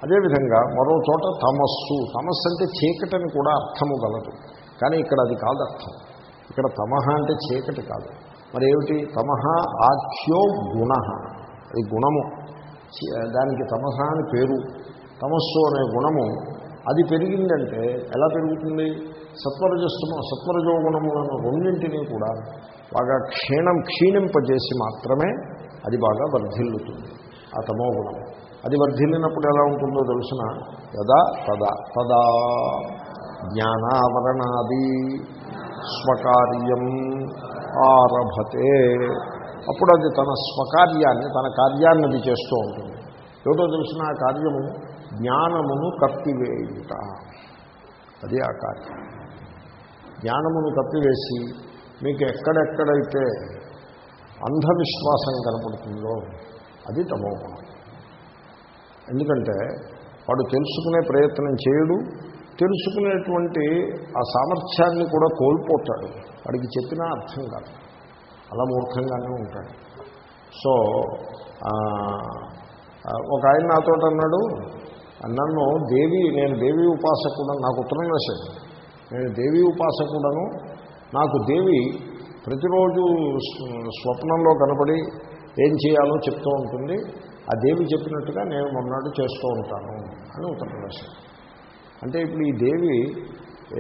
అదేవిధంగా మరో చోట తమస్సు తమస్సు అంటే చీకటని కూడా అర్థము గలదు. కానీ ఇక్కడ అది కాదు అర్థం ఇక్కడ తమహ అంటే చీకటి కాదు. మరి ఏమిటి తమహ ఆఖ్యో గుణ. అది గుణము. దానికి తమస అని పేరు. తమస్సు అనే గుణము. అది పెరిగిందంటే ఎలా పెరుగుతుంది? సత్వరజస్సు సత్వరజో గుణములను రెండింటినీ కూడా బాగా క్షీణం క్షీణింపజేసి మాత్రమే అది బాగా వర్ధిల్లుతుంది. ఆ తమో గుణం అది వర్ధిల్లినప్పుడు ఎలా ఉంటుందో తెలుసిన? యదా తదా. తదా. జ్ఞానావరణాది స్వకార్యం. ఆరభతే. అప్పుడు అది తన స్వకార్యాన్ని తన కార్యాన్ని అది చేస్తూ ఉంటుంది. ఏమిటో తెలిసిన ఆ కార్యము? జ్ఞానమును కప్పివేయుట. అది ఆ కార్యం. జ్ఞానమును కప్పివేసి మీకు ఎక్కడెక్కడైతే అంధవిశ్వాసం కనపడుతుందో అది తమోగుణం ఎందుకంటే వాడు తెలుసుకునే ప్రయత్నం చేయడు తెలుసుకునేటువంటి ఆ సామర్థ్యాన్ని కూడా కోల్పోతాడు. వాడికి చెప్పినా అర్థం కాదు. అలా మూర్ఖంగానే ఉంటాడు. సో ఒక ఆయన నాతో అన్నాడు నన్ను దేవి నేను దేవి ఉపాసకుడు నాకు ఉత్తరం రాశాడు. నేను దేవి ఉపాసకుడను నాకు దేవి ప్రతిరోజు స్వప్నంలో కనపడి ఏం చేయాలో చెప్తూ ఉంటుంది. ఆ దేవి చెప్పినట్టుగా నేను మొన్నటి చేస్తూ ఉంటాను అని ఉత్తరం రాశాడు. అంటే ఇప్పుడు ఈ దేవి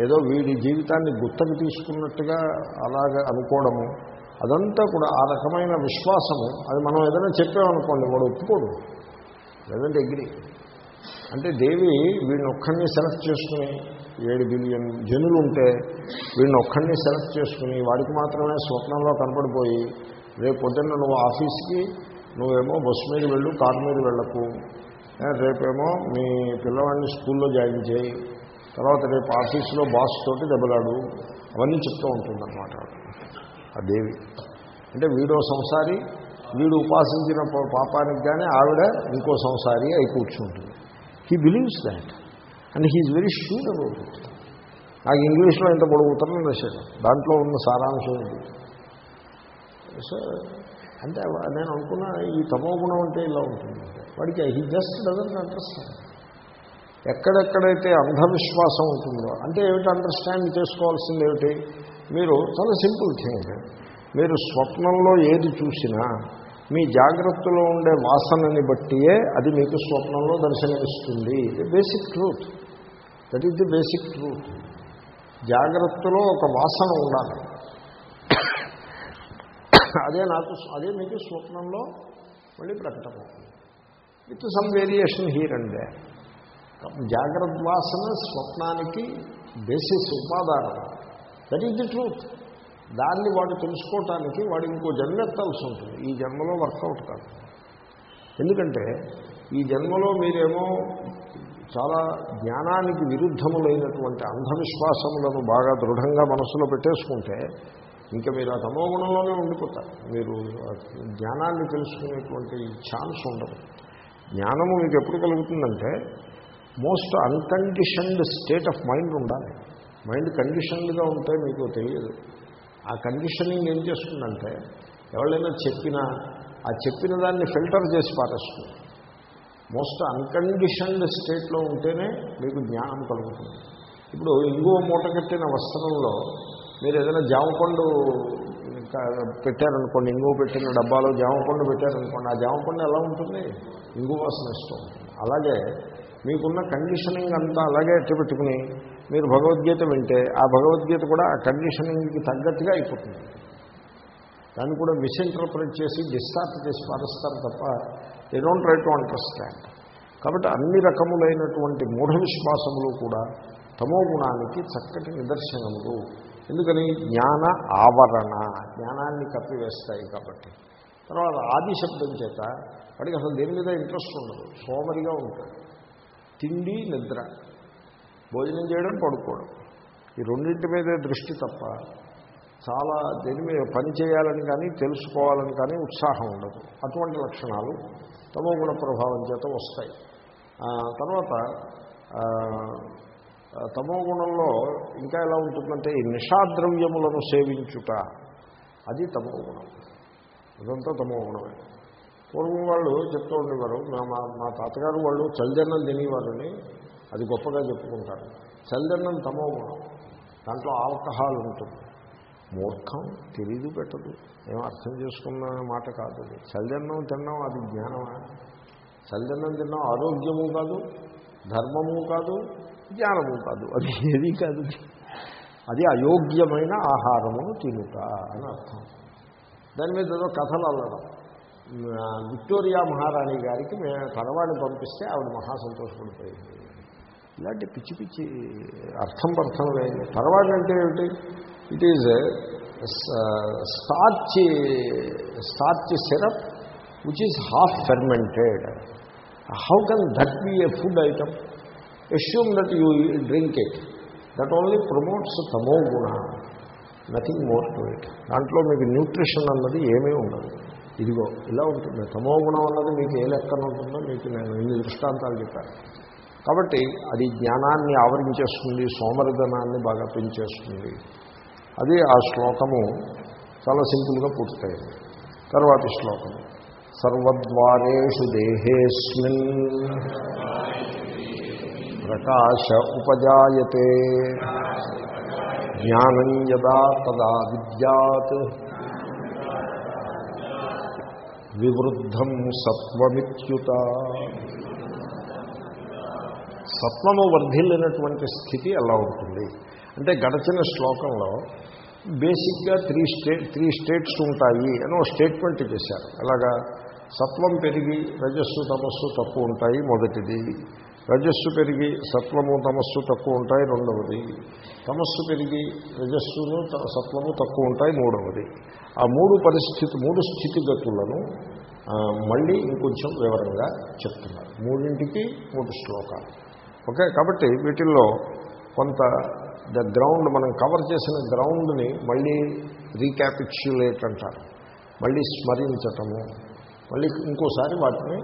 ఏదో వీడి జీవితాన్ని గుత్తకు తీసుకున్నట్టుగా అలాగ అనుకోవడము అదంతా కూడా ఆ రకమైన విశ్వాసము అది మనం ఏదైనా చెప్పామనుకోండి వాడు ఒప్పుకోడు. లేదంటే డిగ్రీ అంటే దేవి వీడిని ఒక్కడిని సెలెక్ట్ చేసుకుని ఏడు బిలియన్ జనులు ఉంటే వీడిని ఒక్కడిని సెలెక్ట్ చేసుకుని వాడికి మాత్రమే స్వప్నంలో కనపడిపోయి రేపు పొద్దున్న నువ్వు ఆఫీస్కి నువ్వేమో బస్సు మీద వెళ్ళు కారు మీద వెళ్ళకు రేపేమో మీ పిల్లవాడిని స్కూల్లో జాయిన్ చేయి తర్వాత రేపు ఆఫీసులో బాస్ తోటి దెబ్బలాడు. అవన్నీ చెప్తూ ఉంటుందన్నమాట. ఆ దేవి. అంటే వీడో సంసారి వీడు ఉపాసించిన పాపానికి కానీ ఆవిడ ఇంకో సంసారి అయి కూర్చుంటుంది. He believes that and he's very sure about it నాకు ఇంగ్లీష్లో ఇంత పొడవు ఉత్తరం రాశాడు దాంట్లో ఉన్న సారాంశం ఇది. సో అంటే నేను అనుకున్నా ఈ తమో గుణం అంటే ఇలా ఉంటుంది. వాడికి హీ జస్ట్ డజన్ అండర్స్టాండ్ ఎక్కడెక్కడైతే అంధవిశ్వాసం ఉంటుందో అంటే ఏమిటి అండర్స్టాండ్ చేసుకోవాల్సింది ఏమిటి? మీరు చాలా సింపుల్ థింగ్ మీరు స్వప్నంలో ఏది చూసినా మీ జాగ్రత్తలో ఉండే వాసనని బట్టియే అది మీకు స్వప్నంలో దర్శనమిస్తుంది. Basic truth that is the basic truth జాగ్రత్తలో ఒక వాసన ఉండాలి. అదే నాకు అదే మీకు స్వప్నంలో మళ్ళీ ప్రకటన with some variation here and there జాగ్రత్త. వాసన స్వప్నానికి బేసిస్ ఉపాదానం. దట్ ఈజ్ ది ట్రూత్ దాన్ని వాడు తెలుసుకోవటానికి వాడు ఇంకో జన్మ ఎత్తాల్సి ఉంటుంది. ఈ జన్మలో వర్కౌట్ కాదు. ఎందుకంటే ఈ జన్మలో మీరేమో చాలా జ్ఞానానికి విరుద్ధములైనటువంటి అంధవిశ్వాసములను బాగా దృఢంగా మనసులో పెట్టేసుకుంటే ఇంకా మీరు ఆ తమోగుణంలోనే ఉండిపోతారు. మీరు జ్ఞానాన్ని తెలుసుకునేటువంటి ఛాన్స్ ఉండదు. జ్ఞానము మీకు ఎప్పుడు కలుగుతుందంటే most unconditioned state of mind ఉండాలి. మైండ్ కండిషన్డ్గా ఉంటే మీకు తెలియదు. ఆ కండిషనింగ్ ఏం చేస్తుందంటే ఎవరైనా చెప్పినా ఆ చెప్పిన దాన్ని ఫిల్టర్ చేసి పారేస్తుంది. మోస్ట్ అన్కండిషన్డ్ స్టేట్లో ఉంటేనే మీకు జ్ఞానం కలుగుతుంది. ఇప్పుడు ఇంగువ మూట కట్టిన వస్త్రంలో మీరు ఏదైనా జామపండు పెట్టారనుకోండి ఇంగువ పెట్టిన డబ్బాలో జామపండు పెట్టారనుకోండి ఆ జామపండు ఎలా ఉంటుంది? ఇంగు వాసన ఇష్టం. అలాగే మీకున్న కండిషనింగ్ అంతా అలాగే ఎట్టబెట్టుకుని మీరు భగవద్గీత వింటే ఆ భగవద్గీత కూడా ఆ కండిషనింగ్కి తగ్గట్టుగా అయిపోతుంది. దాన్ని కూడా మిస్ఇంటర్ప్రిట్ చేసి డిస్టార్ట్ చేసి పాటిస్తారు తప్ప they don't try to understand కాబట్టి అన్ని రకములైనటువంటి మూఢ విశ్వాసములు కూడా తమో గుణానికి చక్కటి నిదర్శనములు. ఎందుకని? జ్ఞాన ఆవరణ. జ్ఞానాన్ని కప్పివేస్తాయి కాబట్టి. తర్వాత ఆది శబ్దం చేత వాడికి అసలు దేని మీద ఇంట్రెస్ట్ ఉండదు. సోమరిగా ఉంటాడు. తిండి నిద్ర. భోజనం చేయడం పడుకోవడం. ఈ రెండింటి మీదే దృష్టి తప్ప చాలా దేని మీద పని చేయాలని కానీ తెలుసుకోవాలని కానీ ఉత్సాహం ఉండదు. అటువంటి లక్షణాలు తమో గుణ ప్రభావం చేత వస్తాయి. తర్వాత తమో గుణంలో ఇంకా ఎలా ఉంటుందంటే ఈ నిషాద్రవ్యములను సేవించుట. అది తమో గుణం ఇదంతా తమో గుణమే పూర్వం వాళ్ళు చెప్తూ ఉండేవారు. మా మా తాతగారు వాళ్ళు చలిదన్నం తినేవారని అది గొప్పగా చెప్పుకుంటారు. చలిదన్నం తమో గుణం. దాంట్లో ఆల్కహాల్ ఉంటుంది. మూర్ఖం తెలీదు పెట్టదు. ఏం అర్థం చేసుకున్న మాట కాదు అది. తిన్నాం అది జ్ఞానమా? చలిదన్నం తిన్నాం ఆరోగ్యము కాదు ధర్మము కాదు జ్ఞానము కాదు. అది ఏది కాదు. అది అయోగ్యమైన ఆహారమును తినుట అని అర్థం. దాని మీద ఏదో కథలు అల్లడం. విక్టోరియా మహారాణి గారికి మేము పరవాడిని పంపిస్తే ఆవిడ మహా సంతోషపడిపోయింది ఇలాంటి పిచ్చి పిచ్చి అర్థం అర్థం లేదు పరవాడు అంటే ఏమిటి it is starch starch syrup which is half fermented how can that be a food item assume that you drink it that only promotes తమో గుణ నథింగ్ మోర్ టు ఇట్ దాంట్లో మీకు న్యూట్రిషన్ అన్నది ఏమీ ఉండదు. ఇదిగో ఇలా ఉంటుంది తమో గుణం అన్నది మీకు ఏ లెక్కన ఉంటుందో మీకు నేను ఇన్ని దృష్టాంతాలు చెప్పాను. కాబట్టి అది జ్ఞానాన్ని ఆవరించేస్తుంది సోమరిధనాన్ని బాగా పెంచేస్తుంది. అది ఆ శ్లోకము చాలా సింపుల్గా పూర్తయింది. తర్వాతి శ్లోకము సర్వద్వారేషు దేహేస్మిన్ ప్రకాశ ఉపజాయతే జ్ఞానం యదా తదా విద్యాత్ వివృద్ధం సత్వమిత్యుత. సత్వము వర్ధిల్లినటువంటి స్థితి ఎలా ఉంటుంది. అంటే గడచిన శ్లోకంలో బేసిక్గా త్రీ స్టేట్ త్రీ స్టేట్స్ ఉంటాయి అని ఒక స్టేట్మెంట్ చేశారు. అలాగా సత్వం పెరిగి రజస్సు తపస్సు తప్పు ఉంటాయి మొదటిది. రజస్సు పెరిగి సత్వము తమస్సు తక్కువ ఉంటాయి రెండవది. తమస్సు పెరిగి రజస్సును సత్వము తక్కువ ఉంటాయి మూడవది. ఆ మూడు పరిస్థితి మూడు స్థితిగతులను మళ్ళీ ఇంకొంచెం వివరంగా చెప్తున్నారు మూడింటికి మూడు శ్లోకాలు. ఓకే? కాబట్టి వీటిల్లో కొంత ద గ్రౌండ్ మనం కవర్ చేసిన గ్రౌండ్ని మళ్ళీ రీక్యాపిచ్యులేట్ అంటారు. మళ్ళీ స్మరించటము. మళ్ళీ ఇంకోసారి వాటిని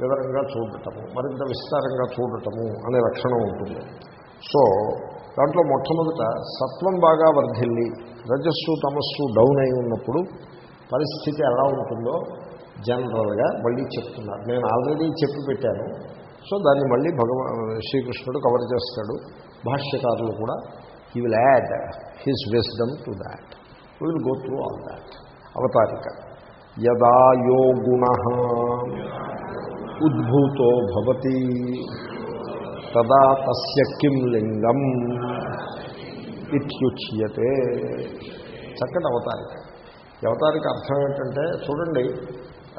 వివరంగా చూడటము మరింత విస్తారంగా చూడటము అనే లక్షణం ఉంటుంది. సో దాంట్లో మొట్టమొదట సత్వం బాగా వర్ధిల్లి రజస్సు తమస్సు డౌన్ అయి ఉన్నప్పుడు పరిస్థితి ఎలా ఉంటుందో జనరల్గా మళ్ళీ చెప్తున్నారు. నేను ఆల్రెడీ చెప్పి పెట్టాను. సో దాన్ని మళ్ళీ భగవా శ్రీకృష్ణుడు కవర్ చేస్తాడు. భాష్యకారులు కూడా he will add his wisdom to that will go through all that అవతారిక. యదా యో గుణ. ఉద్భూతో భవతి. తదా తస్య కిం లింగం ఇత్యుచ్యతే. చక్కటి అవతారిక. అవతారిక అర్థం ఏంటంటే చూడండి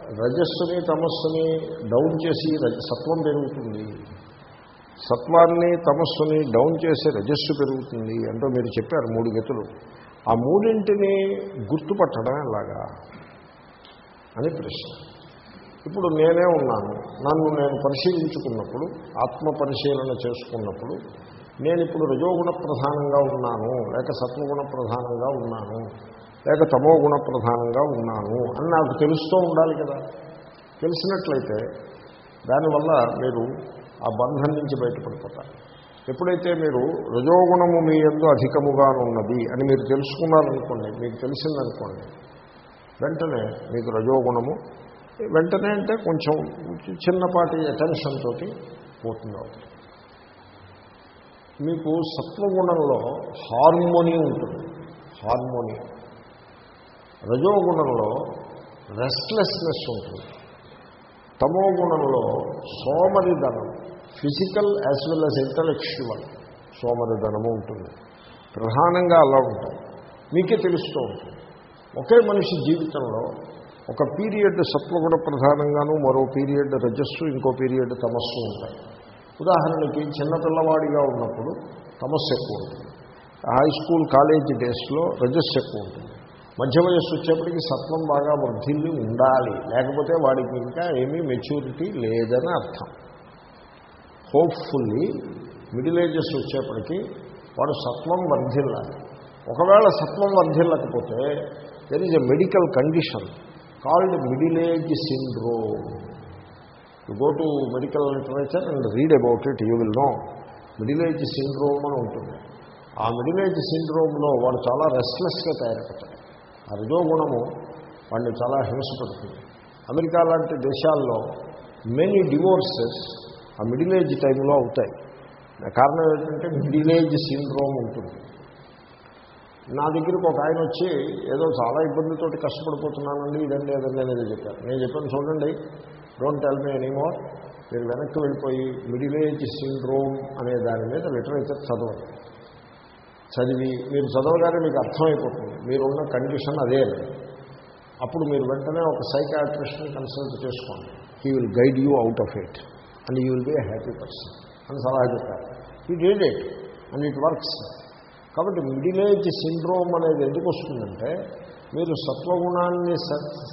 రజస్సుని తమస్సుని డౌన్ చేసి రజ సత్వం పెరుగుతుంది. సత్వాన్ని తమస్సుని డౌన్ చేసి రజస్సు పెరుగుతుంది అంటూ మీరు చెప్పారు మూడు గతులు. ఆ మూడింటిని గుర్తుపట్టడం ఎలాగా అని ప్రశ్న. ఇప్పుడు నేనే ఉన్నాను. నన్ను నేను పరిశీలించుకున్నప్పుడు ఆత్మ పరిశీలన చేసుకున్నప్పుడు నేను ఇప్పుడు రజోగుణ ప్రధానంగా ఉన్నాను లేక సత్వగుణ ప్రధానంగా ఉన్నాను లేక తమో గుణ ప్రధానంగా ఉన్నాను అని నాకు తెలుస్తూ ఉండాలి కదా. తెలిసినట్లయితే దానివల్ల మీరు ఆ బంధం నుంచి బయటపడిపోతారు. ఎప్పుడైతే మీరు రజోగుణము మీ ఎందు అధికముగానున్నది అని మీరు తెలుసుకున్నారనుకోండి మీకు తెలిసిందనుకోండి వెంటనే మీకు రజోగుణము వెంటనే అంటే కొంచెం చిన్నపాటి అటెన్షన్ తోటి పోతుంది. అవుతుంది మీకు సత్వగుణంలో హార్మోని ఉంటుంది. హార్మోని. రజోగుణంలో రెస్ట్లెస్నెస్ ఉంటుంది. తమో గుణంలో సోమరిధనం physical as well as intellectual సోమరిధనము ఉంటుంది. ప్రధానంగా అలా ఉంటుంది. మీకే తెలుస్తూ ఉంటుంది. ఒకే మనిషి జీవితంలో ఒక పీరియడ్ సత్వగుణ ప్రధానంగాను మరో పీరియడ్ రజస్సు ఇంకో పీరియడ్ తమస్సు ఉంటాయి. ఉదాహరణకి చిన్నపిల్లవాడిగా ఉన్నప్పుడు తమస్సు ఎక్కువ ఉంటుంది. హై స్కూల్ కాలేజీ డేస్లో రజస్సు ఎక్కువ ఉంటుంది. మధ్య వయస్సు వచ్చేప్పటికి సత్వం బాగా వృద్ధిల్లి ఉండాలి. లేకపోతే వాడికి ఇంకా ఏమీ మెచ్యూరిటీ లేదని అర్థం. హోప్ఫుల్లీ మిడిల్ ఏజెస్ వచ్చేప్పటికీ వాడు సత్వం వర్ధిల్లాలి. ఒకవేళ సత్వం వర్ధిల్లకపోతే there is a medical condition called middle age syndrome. You go to medical literature and read about it you will know middle age syndrome అని ఉంటుంది. ఆ మిడిల్ ఏజ్ సిండ్రోమ్లో వాడు చాలా రెస్ట్లెస్గా తయారైపోతాడు ఆ రజోగుణము వాడిని చాలా హింసపడుతుంది. అమెరికా లాంటి దేశాల్లో మెనీ డివోర్సెస్ ఆ మిడిల్ ఏజ్ టైంలో అవుతాయి. కారణం ఏంటంటే మిడిల్ ఏజ్ సిండ్రోమ్ ఉంటుంది. నా దగ్గరికి ఒక ఆయన వచ్చి ఏదో చాలా ఇబ్బందితోటి కష్టపడిపోతున్నానండి ఇదండి అదండి అనేది చెప్పారు. నేను చెప్పాను చూడండి డోంట్ టెల్ మీ ఎనీమోర్ మీరు వెనక్కి వెళ్ళిపోయి మిడిల్ ఏజ్ సిండ్రోమ్ అనే దాని మీద లిటరేచర్ చదవండి. చదివి మీరు చదవగానే మీకు అర్థమైపోతుంది. మీరున్న కండిషన్ అదే అప్పుడు మీరు వెంటనే ఒక సైకాట్రిస్ట్ని కన్సల్ట్ చేసుకోండి. He will guide you out of it and you will be a happy person అని సలహా చెప్పారు. ఈ did it and it works కాబట్టి మిడిల్ ఏజ్ సిండ్రోమ్ అనేది ఎందుకు వస్తుందంటే మీరు సత్వగుణాన్ని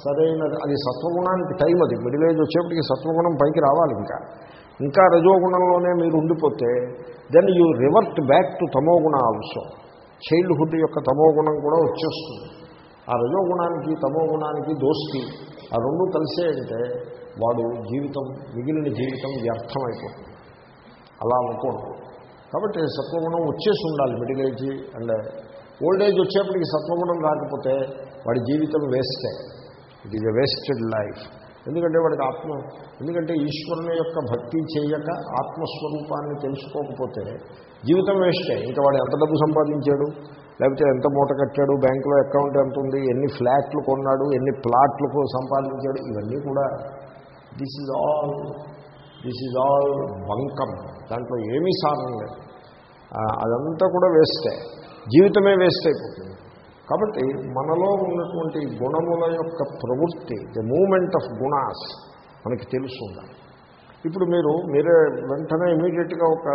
సరైన అది సత్వగుణానికి టైం అది. మిడిల్ ఏజ్ వచ్చేప్పటికి సత్వగుణం పైకి రావాలి ఇంకా. ఇంకా రజోగుణంలోనే మీరు ఉండిపోతే then you revert back to తమోగుణ ఆల్సో చైల్డ్హుడ్ యొక్క తమోగుణం కూడా వచ్చేస్తుంది. ఆ రజోగుణానికి తమోగుణానికి దోస్తి. ఆ రెండు కలిసే అంటే వాడు జీవితం మిగిలిన జీవితం వ్యర్థమైపోతుంది. అలా అనుకోండి. కాబట్టి సత్వగుణం వచ్చేసి ఉండాలి middle age and old age వచ్చేప్పటికి సత్వగుణం రాకపోతే వాడి జీవితం వేస్తే it is a wasted life ఎందుకంటే వాడికి ఆత్మ ఎందుకంటే ఈశ్వరుని యొక్క భక్తి చేయక ఆత్మస్వరూపాన్ని తెలుసుకోకపోతే జీవితం వేస్టే ఇంకా వాడు ఎంత డబ్బు సంపాదించాడు? లేకపోతే ఎంత మూట కట్టాడు? బ్యాంకులో అకౌంట్ ఎంత ఉంది? ఎన్ని ఫ్లాట్లు కొన్నాడు? ఎన్ని ప్లాట్లు సంపాదించాడు? ఇవన్నీ కూడా this is all this is all బంకం దాంట్లో ఏమీ సాధన లేదు. అదంతా కూడా వేస్తే జీవితమే వేస్ట్ అయిపోతుంది. కాబట్టి మనలో ఉన్నటువంటి గుణముల యొక్క ప్రవృత్తి ద మూమెంట్ ఆఫ్ గుణాస్ మనకి తెలుసుండాలి ఇప్పుడు మీరు మీరే వెంటనే ఇమీడియట్గా ఒక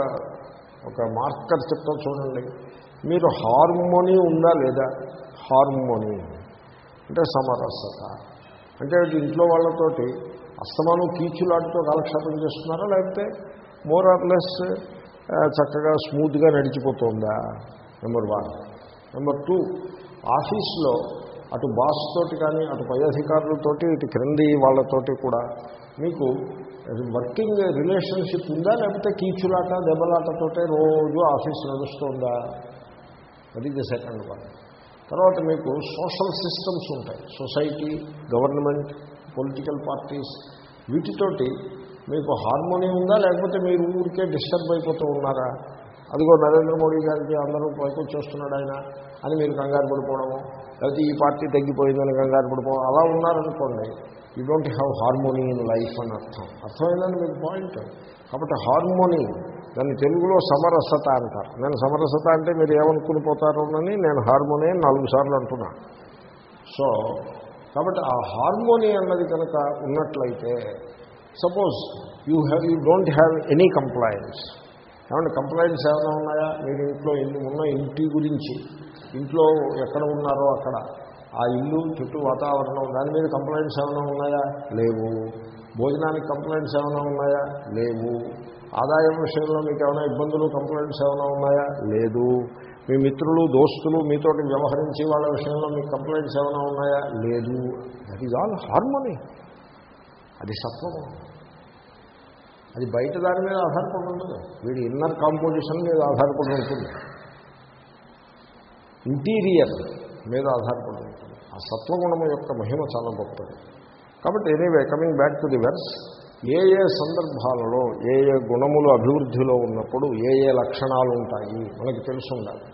ఒక మార్కర్ చెప్తా చూడండి. మీరు హార్మోనీ ఉందా లేదా? హార్మోనీ. అంటే సమరసత. అంటే ఇంట్లో వాళ్ళతోటి అస్తమానం కీచులాటితో కాలక్షేపం చేస్తున్నారా లేకపోతే మోర్ ఆర్ లెస్ చక్కగా స్మూత్గా నడిచిపోతుందా? నెంబర్ వన్ నెంబర్ టూ ఆఫీస్లో అటు బాస్ తోటి కానీ అటు పై అధికారులతోటి ఇటు క్రింది వాళ్ళతోటి కూడా మీకు వర్కింగ్ రిలేషన్షిప్ ఉందా? లేకపోతే కీచులాట దెబ్బలాటతోటే రోజు ఆఫీస్ నడుస్తుందా? అది ది సెకండ్ వన్ తర్వాత మీకు సోషల్ సిస్టమ్స్ ఉంటాయి. సొసైటీ గవర్నమెంట్ పొలిటికల్ పార్టీస్ వీటితోటి మీకు హార్మోనియం ఉందా? లేకపోతే మీరు ఊరికే డిస్టర్బ్ అయిపోతూ ఉన్నారా? అదిగో నరేంద్ర మోడీ గారికి అందరూ పైకొచ్చేస్తున్నాడు ఆయన అని మీరు కంగారు పడిపోవడము లేకపోతే ఈ పార్టీ తగ్గిపోయిందని కంగారు పడిపోవడం అలా ఉన్నారనుకోండి you don't have harmony in life అని అర్థం. అర్థమైందని మీకు పాయింట్ కాబట్టి హార్మోనీ దాన్ని తెలుగులో సమరసత అంటారు. నేను సమరసత అంటే మీరు ఏమనుకుని పోతారోనని నేను హార్మోనీ నాలుగు సార్లు అంటున్నా. సో కాబట్టి ఆ హార్మోనీ అన్నది కనుక ఉన్నట్లయితే suppose you have you don't have any complaints ఏమంటే కంప్లైంట్స్ ఏమైనా ఉన్నాయా? మీరు ఇంట్లో ఇల్లు ఉన్న ఇంటి గురించి ఇంట్లో ఎక్కడ ఉన్నారో అక్కడ ఆ ఇల్లు చుట్టూ వాతావరణం దాని మీద కంప్లైంట్స్ ఏమైనా ఉన్నాయా? లేవు. భోజనానికి కంప్లైంట్స్ ఏమైనా ఉన్నాయా? లేవు. ఆదాయం విషయంలో మీకు ఏమైనా ఇబ్బందులు కంప్లైంట్స్ ఏమైనా ఉన్నాయా? లేదు. మీ మిత్రులు దోస్తులు మీతోటి వ్యవహరించి వాళ్ళ విషయంలో మీకు కంప్లైంట్స్ ఏమైనా ఉన్నాయా? లేదు. దట్ ఈజ్ ఆల్ హార్మోనీ అది సత్వము అది బయట దాని మీద ఆధారపడి ఉండదు వీడి ఇన్నర్ కాంపోజిషన్ మీద ఆధారపడి ఉంటుంది. ఇంటీరియర్ మీద ఆధారపడి ఉంటుంది. ఆ సత్వగుణము యొక్క మహిమ చాలా గొప్పది. కాబట్టి anyway coming back to the verse ఏ ఏ సందర్భాలలో ఏ ఏ గుణములు అభివృద్ధిలో ఉన్నప్పుడు ఏ ఏ లక్షణాలు ఉంటాయి మనకి తెలుసు ఉండాలి.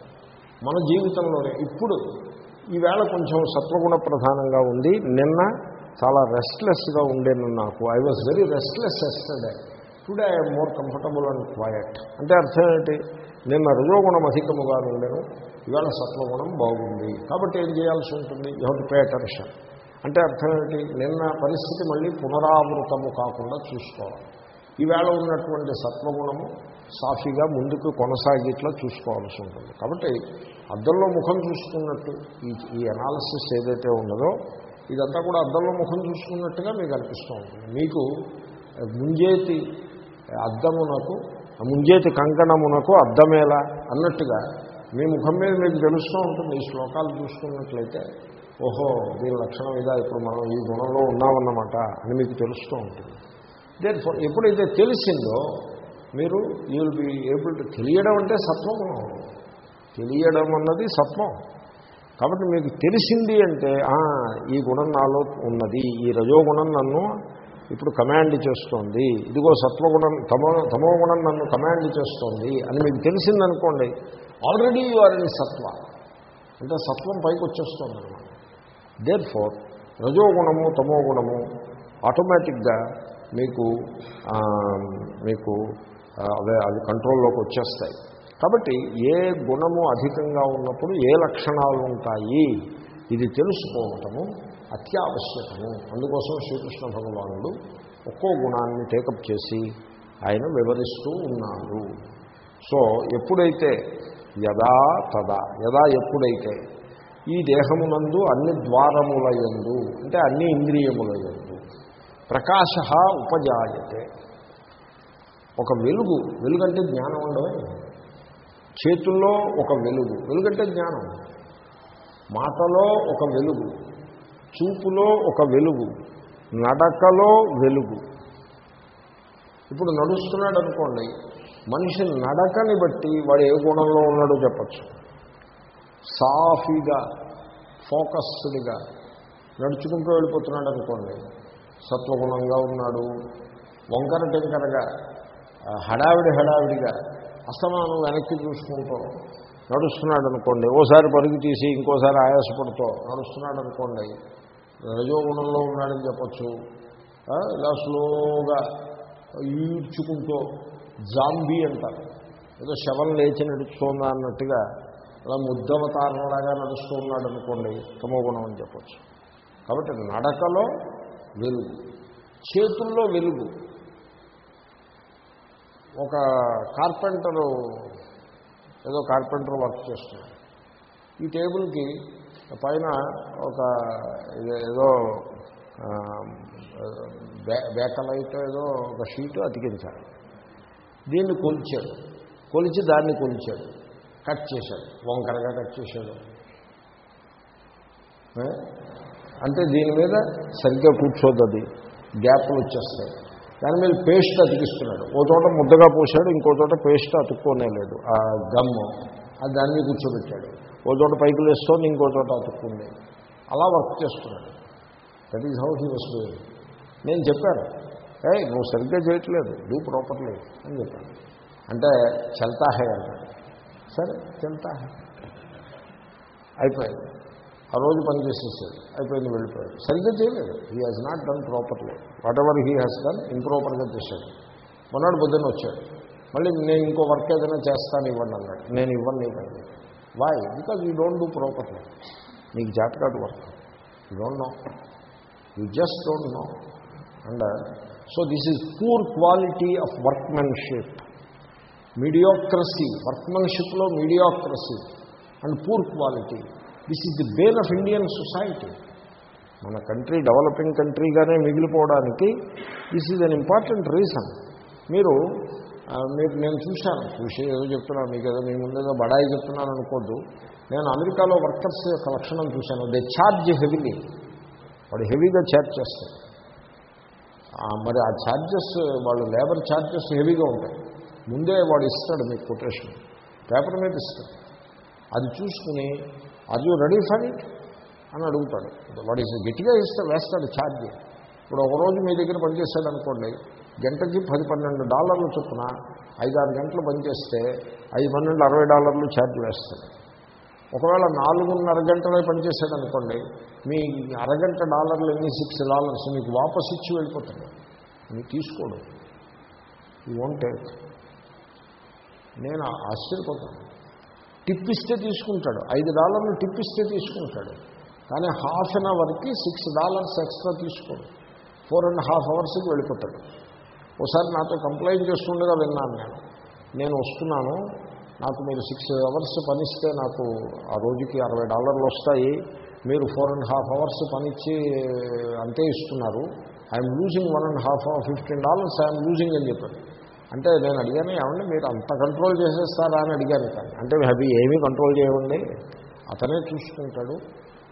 మన జీవితంలోనే ఇప్పుడు ఈవేళ కొంచెం సత్వగుణ ప్రధానంగా ఉంది. నిన్న చాలా రెస్ట్లెస్గా ఉండేను నాకు. I was very restless yesterday today I'm more comfortable and quiet అంటే అర్థం ఏంటి? నిన్న రజోగుణం అధికముగా ఉండేను. ఇవాళ సత్వగుణం బాగుంది. కాబట్టి ఏం చేయాల్సి ఉంటుంది? You have to pay attention అంటే అర్థం ఏంటి? నిన్న పరిస్థితి మళ్ళీ పునరావృతము కాకుండా చూసుకోవాలి. ఈవేళ ఉన్నటువంటి సత్వగుణము సాఫీగా ముందుకు కొనసాగేట్లా చూసుకోవాల్సి ఉంటుంది. కాబట్టి అద్దంలో ముఖం చూసుకున్నట్టు ఈ ఈ అనాలిసిస్ ఏదైతే ఉన్నదో ఇదంతా కూడా అద్దంలో ముఖం చూసుకున్నట్టుగా మీకు అనిపిస్తూ ఉంటుంది. మీకు ముంజేతి అద్దమునకు ముంజేతి కంకణమునకు అద్దమేలా అన్నట్టుగా మీ ముఖం మీద మీకు తెలుస్తూ ఉంటుంది. ఈ శ్లోకాలు చూసుకున్నట్లయితే ఓహో దీని లక్షణం ఇదా ఇప్పుడు మనం ఈ గుణంలో ఉన్నామన్నమాట అని మీకు తెలుస్తూ ఉంటుంది. దేని ఎప్పుడైతే తెలిసిందో మీరు you will be able to తెలియడం అంటే సత్వగుణం. తెలియడం అన్నది సత్వం. కాబట్టి మీకు తెలిసింది అంటే ఈ గుణం నాలో ఉన్నది ఈ రజోగుణం నన్ను ఇప్పుడు కమాండ్ చేస్తోంది ఇదిగో సత్వగుణం తమో తమో గుణం నన్ను కమాండ్ చేస్తోంది అని మీకు తెలిసిందనుకోండి ఆల్రెడీ యు ఆర్ ఇన్ సత్వ అంటే సత్వం పైకి వచ్చేస్తుంది అనమాట దేర్ ఫోర్ రజోగుణము తమో గుణము ఆటోమేటిక్గా మీకు మీకు అవి అవి కంట్రోల్లోకి వచ్చేస్తాయి. కాబట్టి ఏ గుణము అధికంగా ఉన్నప్పుడు ఏ లక్షణాలు ఉంటాయి? ఇది తెలుసుకోవటము అత్యావశ్యకము. అందుకోసం శ్రీకృష్ణ భగవానుడు ఒక్కో గుణాన్ని టేకప్ చేసి ఆయన వివరిస్తూ ఉన్నాడు. సో ఎప్పుడైతే యదా తదా యదా ఎప్పుడైతే ఈ దేహమునందు అన్ని ద్వారములయందు అంటే అన్ని ఇంద్రియములయందు ప్రకాశ ఉపజాయతే. ఒక వెలుగు వెలుగంటే జ్ఞానం ఉండవే. చేతుల్లో ఒక వెలుగు. వెలుగంటే జ్ఞానం. మాటలో ఒక వెలుగు. చూపులో ఒక వెలుగు. నడకలో వెలుగు. ఇప్పుడు నడుస్తున్నాడు అనుకోండి మనిషి నడకని బట్టి వాడు ఏ గుణంలో ఉన్నాడో చెప్పచ్చు. సాఫీగా ఫోకస్డ్గా నడుచుకుంటూ వెళ్ళిపోతున్నాడు అనుకోండి సత్వగుణంగా ఉన్నాడు వంకర టెంకరగా హడావిడి హడావిడిగా అస్తమానం వెనక్కి చూసుకుంటూ. నడుస్తున్నాడు అనుకోండి ఓసారి పరుగు తీసి ఇంకోసారి ఆయాసపడుతూ నడుస్తున్నాడు అనుకోండి రజోగుణంలో ఉన్నాడని చెప్పచ్చు. ఇలా స్లోగా ఈడ్చుకుంటూ జాంబీ అంటారు. ఏదో శవం లేచి నడుస్తుందా అన్నట్టుగా అలా ముద్దవతారంలాగా నడుస్తూ ఉన్నాడు అనుకోండి తమోగుణం అని చెప్పచ్చు. కాబట్టి నడకలో వెలుగు చేతుల్లో వెలుగు ఒక కార్పెంటరు ఏదో కార్పెంటర్ వర్క్ చేస్తున్నాడు. ఈ టేబుల్కి పైన ఒక ఏదో బేకలైట్ ఏదో ఒక షీటు అతికించాడు. దీన్ని కొలిచాడు. కొలిచి దాన్ని కొలిచాడు. కట్ చేశాడు. వంకరగా కట్ చేశాడు. అంటే దీని మీద సరిగ్గా కూర్చోద్దు. గ్యాప్లు వచ్చేస్తాయి. దాని మీద పేస్ట్ అతికిస్తున్నాడు. ఓ చోట ముద్దగా పోసాడు ఇంకో చోట పేస్ట్ అతుక్కోనే లేదు. ఆ గమ్ము అది దాని మీద కూర్చోబెట్టాడు. ఓ చోట పైకి లేస్తోంది ఇంకో చోట అతుక్కుంది. అలా వర్క్ చేస్తున్నాడు. That is how he was doing నేను చెప్పాను ఏ నువ్వు సరిగ్గా చేయట్లేదు డూ ప్రాపర్లీ అని చెప్పాను. అంటే చల్తా హై అన్నాడు సరే తింటా అయిపోయింది. ఆ రోజు పని చేసేసాడు. అయిపోయింది వెళ్ళిపోయాడు. సరిగ్గా చేయలేదు. He has not done properly whatever he has done ఇంప్రాపర్గా చేశాడు. మొన్నటి పొద్దున్న వచ్చాడు. మళ్ళీ నేను ఇంకో వర్క్ ఏదైనా చేస్తాను ఇవ్వండి అన్నాడు. నేను ఇవ్వను నీకండి why because you don't do properly నీకు జాతకాటు work you don't know you just don't know and so this is poor quality of workmanship mediocrity వర్క్మెన్షిప్లో mediocrity and poor quality this is the bane of Indian society మన country developing కంట్రీగానే మిగిలిపోవడానికి this is an important reason మీరు మీరు నేను చూశాను చూసి ఏదో చెప్తున్నాను మీకు ఏదో మీ ముందేదో బడాయి చెప్తున్నాను అనుకోద్దు. నేను అమెరికాలో వర్కర్స్ యొక్క లక్షణం చూశాను. దే ఛార్జ్ హెవీలీ వాడు హెవీగా ఛార్జ్ చేస్తారు. మరి ఆ ఛార్జెస్ వాళ్ళు లేబర్ ఛార్జెస్ హెవీగా ఉంటాయి. ముందే వాడు ఇస్తాడు మీకు కొటేషన్ పేపర్ మీద ఇస్తాడు. అది చూసుకుని are you ready for it అని అడుగుతాడు. వాడు గట్టిగా ఇస్తే వేస్తాడు ఛార్జ్ ఇప్పుడు ఒకరోజు మీ దగ్గర పనిచేస్తాడు అనుకోండి. గంటకి పది పన్నెండు డాలర్లు చొప్పున ఐదారు గంటలు పనిచేస్తే ఐదు పన్నెండు అరవై డాలర్లు ఛార్జ్ వేస్తాడు. ఒకవేళ నాలుగున్నర గంటలే పనిచేసాడు అనుకోండి మీ అరగంట డాలర్లు ఎన్ని సిక్స్ డాలర్స్ మీకు వాపస్ ఇచ్చి వెళ్ళిపోతాడు. మీకు తీసుకోడు. ఈ వోంట్ నేను ఆశ్చర్యపోతాను. టిప్ ఇస్తే తీసుకుంటాడు. ఐదు డాలర్లు టిప్ ఇస్తే తీసుకుంటాడు. కానీ హాఫ్ అన్ అవర్కి సిక్స్ డాలర్స్ ఎక్స్ట్రా తీసుకోడు. ఫోర్ అండ్ హాఫ్ అవర్స్కి వెళ్ళిపోతాడు. ఒకసారి నాతో కంప్లైంట్ చేస్తుండగా విన్నాను నేను. నేను వస్తున్నాను. నాకు మీరు సిక్స్ అవర్స్ పనిస్తే నాకు ఆ రోజుకి అరవై డాలర్లు వస్తాయి. మీరు ఫోర్ అండ్ హాఫ్ అవర్స్ పనిచ్చి అంతే ఇస్తున్నారు. I'm losing one and half fifteen dollars I'm losing అని చెప్పారు అంటే నేను అడిగాను ఏమండి మీరు అంత కంట్రోల్ చేసేస్తారా? అని అడిగాను కానీ అంటే అవి ఏమీ కంట్రోల్ చేయండి అతనే చూసుకుంటాడు.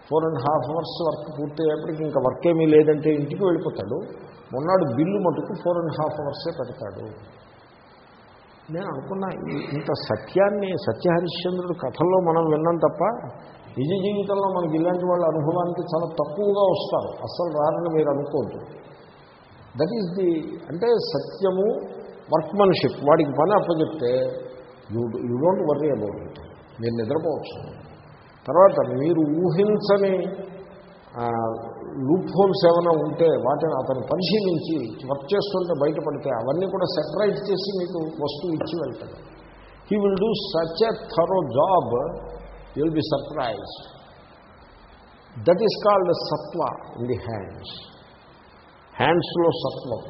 Four and half hours work పూర్తయ్యేప్పటికి ఇంకా వర్క్ ఏమీ లేదంటే ఇంటికి వెళ్ళిపోతాడు. మొన్నాడు బిల్లు మటుకు ఫోర్ అండ్ హాఫ్ అవర్సే పెడతాడు. నేను అనుకున్నా ఈ- ఇంత సత్యాన్ని సత్యహరిశ్చంద్రుడు కథల్లో మనం విన్నాం తప్ప నిజ జీవితంలో మనకి ఇలాంటి వాళ్ళ అనుభవానికి చాలా తక్కువగా వస్తారు. అస్సలు రారని మీరు అనుకోవద్దు దట్ ఈస్ ది అంటే సత్యము వర్క్మన్షిప్ వాడికి పని అప్పచెప్తే you you don't worry about it. మీరు నిద్రపోవచ్చు. తర్వాత మీరు ఊహించని లూప్ హోల్స్ ఏమైనా ఉంటే వాటిని అతను పరిశీలించి వర్క్ చేస్తుంటే బయటపడితే అవన్నీ కూడా సెటరైట్ చేసి మీకు వస్తువు ఇచ్చి వెళ్తాడు. He will do such a thorough job you will be surprise that is called సత్వ ఇన్ ది హ్యాండ్స్ హ్యాండ్స్లో సత్వం.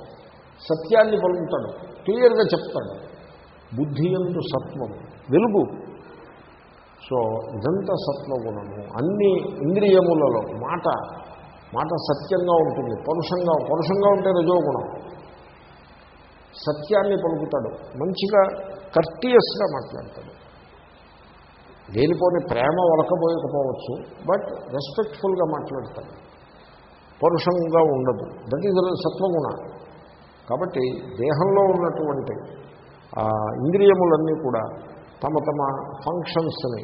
సత్యాన్ని పలుకుతాడు. క్లియర్గా చెప్తాడు. బుద్ధి ఎందు సత్వం? వెలుగు. సో ఇదంతా సత్వగుణము. అన్ని ఇంద్రియములలో మాట మాట సత్యంగా ఉంటుంది. పరుషంగా పరుషంగా ఉంటే రజోగుణం. సత్యాన్ని పలుకుతాడు. మంచిగా కర్టియస్గా మాట్లాడతాడు. లేనిపోని ప్రేమ ఒలకపోయకపోవచ్చు బట్ రెస్పెక్ట్ఫుల్గా మాట్లాడతాడు. పరుషంగా ఉండదు. దట్ ఈజ్ సత్వగుణ. కాబట్టి దేహంలో ఉన్నటువంటి ఆ ఇంద్రియములన్నీ కూడా తమ తమ ఫంక్షన్స్ని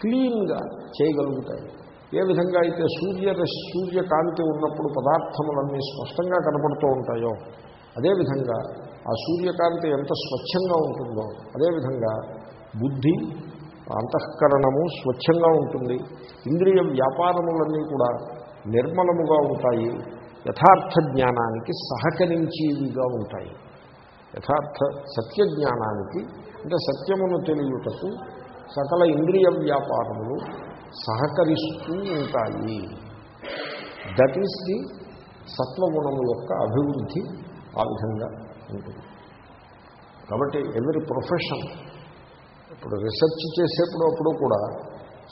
క్లీన్గా చేయగలుగుతాయి. ఏ విధంగా అయితే సూర్య సూర్యకాంతి ఉన్నప్పుడు పదార్థములన్నీ స్పష్టంగా కనపడుతూ ఉంటాయో అదేవిధంగా ఆ సూర్యకాంతి ఎంత స్వచ్ఛంగా ఉంటుందో అదేవిధంగా బుద్ధి అంతఃకరణము స్వచ్ఛంగా ఉంటుంది. ఇంద్రియ వ్యాపారములన్నీ కూడా నిర్మలముగా ఉంటాయి. యథార్థ జ్ఞానానికి సహకరించేవిగా ఉంటాయి. యథార్థ సత్య జ్ఞానానికి అంటే సత్యమును తెలియటకు సకల ఇంద్రియ వ్యాపారములు సహకరిస్తూ ఉంటాయి. దట్ ఈస్ ది సత్వగుణము యొక్క అభివృద్ధి ఆ విధంగా ఉంటుంది. కాబట్టి ఎవరి ప్రొఫెషన్ ఇప్పుడు రీసెర్చ్ చేసేప్పుడు అప్పుడు కూడా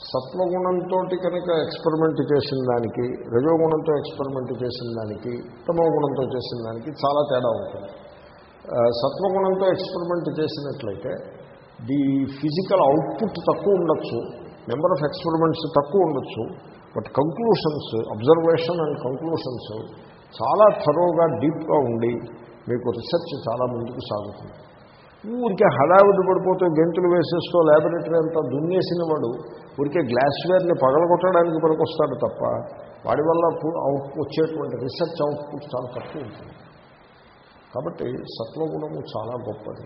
సత్వగుణంతో కనుక ఎక్స్పెరిమెంట్ చేసిన దానికి రజోగుణంతో ఎక్స్పెరిమెంట్ చేసిన దానికి ఉత్తమ గుణంతో చేసిన దానికి చాలా తేడా ఉంటుంది. సత్వగుణంతో ఎక్స్పెరిమెంట్ చేసినట్లయితే ది ఫిజికల్ అవుట్పుట్ తక్కువ ఉండొచ్చు నెంబర్ ఆఫ్ ఎక్స్పెరిమెంట్స్ తక్కువ ఉండొచ్చు but conclusions observation and conclusions చాలా థరోగా డీప్గా ఉండి మీకు రీసెర్చ్ చాలా ముందుకు సాగుతుంది. ఊరికే హడావిడి పడిపోతూ గెంతులు వేసేస్తూ ల్యాబొరేటరీ అంతా దున్నేసిన వాడు ఊరికే గ్లాస్వేర్ని పగలగొట్టడానికి పనికొస్తాడు తప్ప వాడి వల్ల వచ్చేటువంటి రీసెర్చ్ అవుట్పుట్ చాలా తక్కువ ఉంటుంది. కాబట్టి సత్వగుణము చాలా గొప్పది.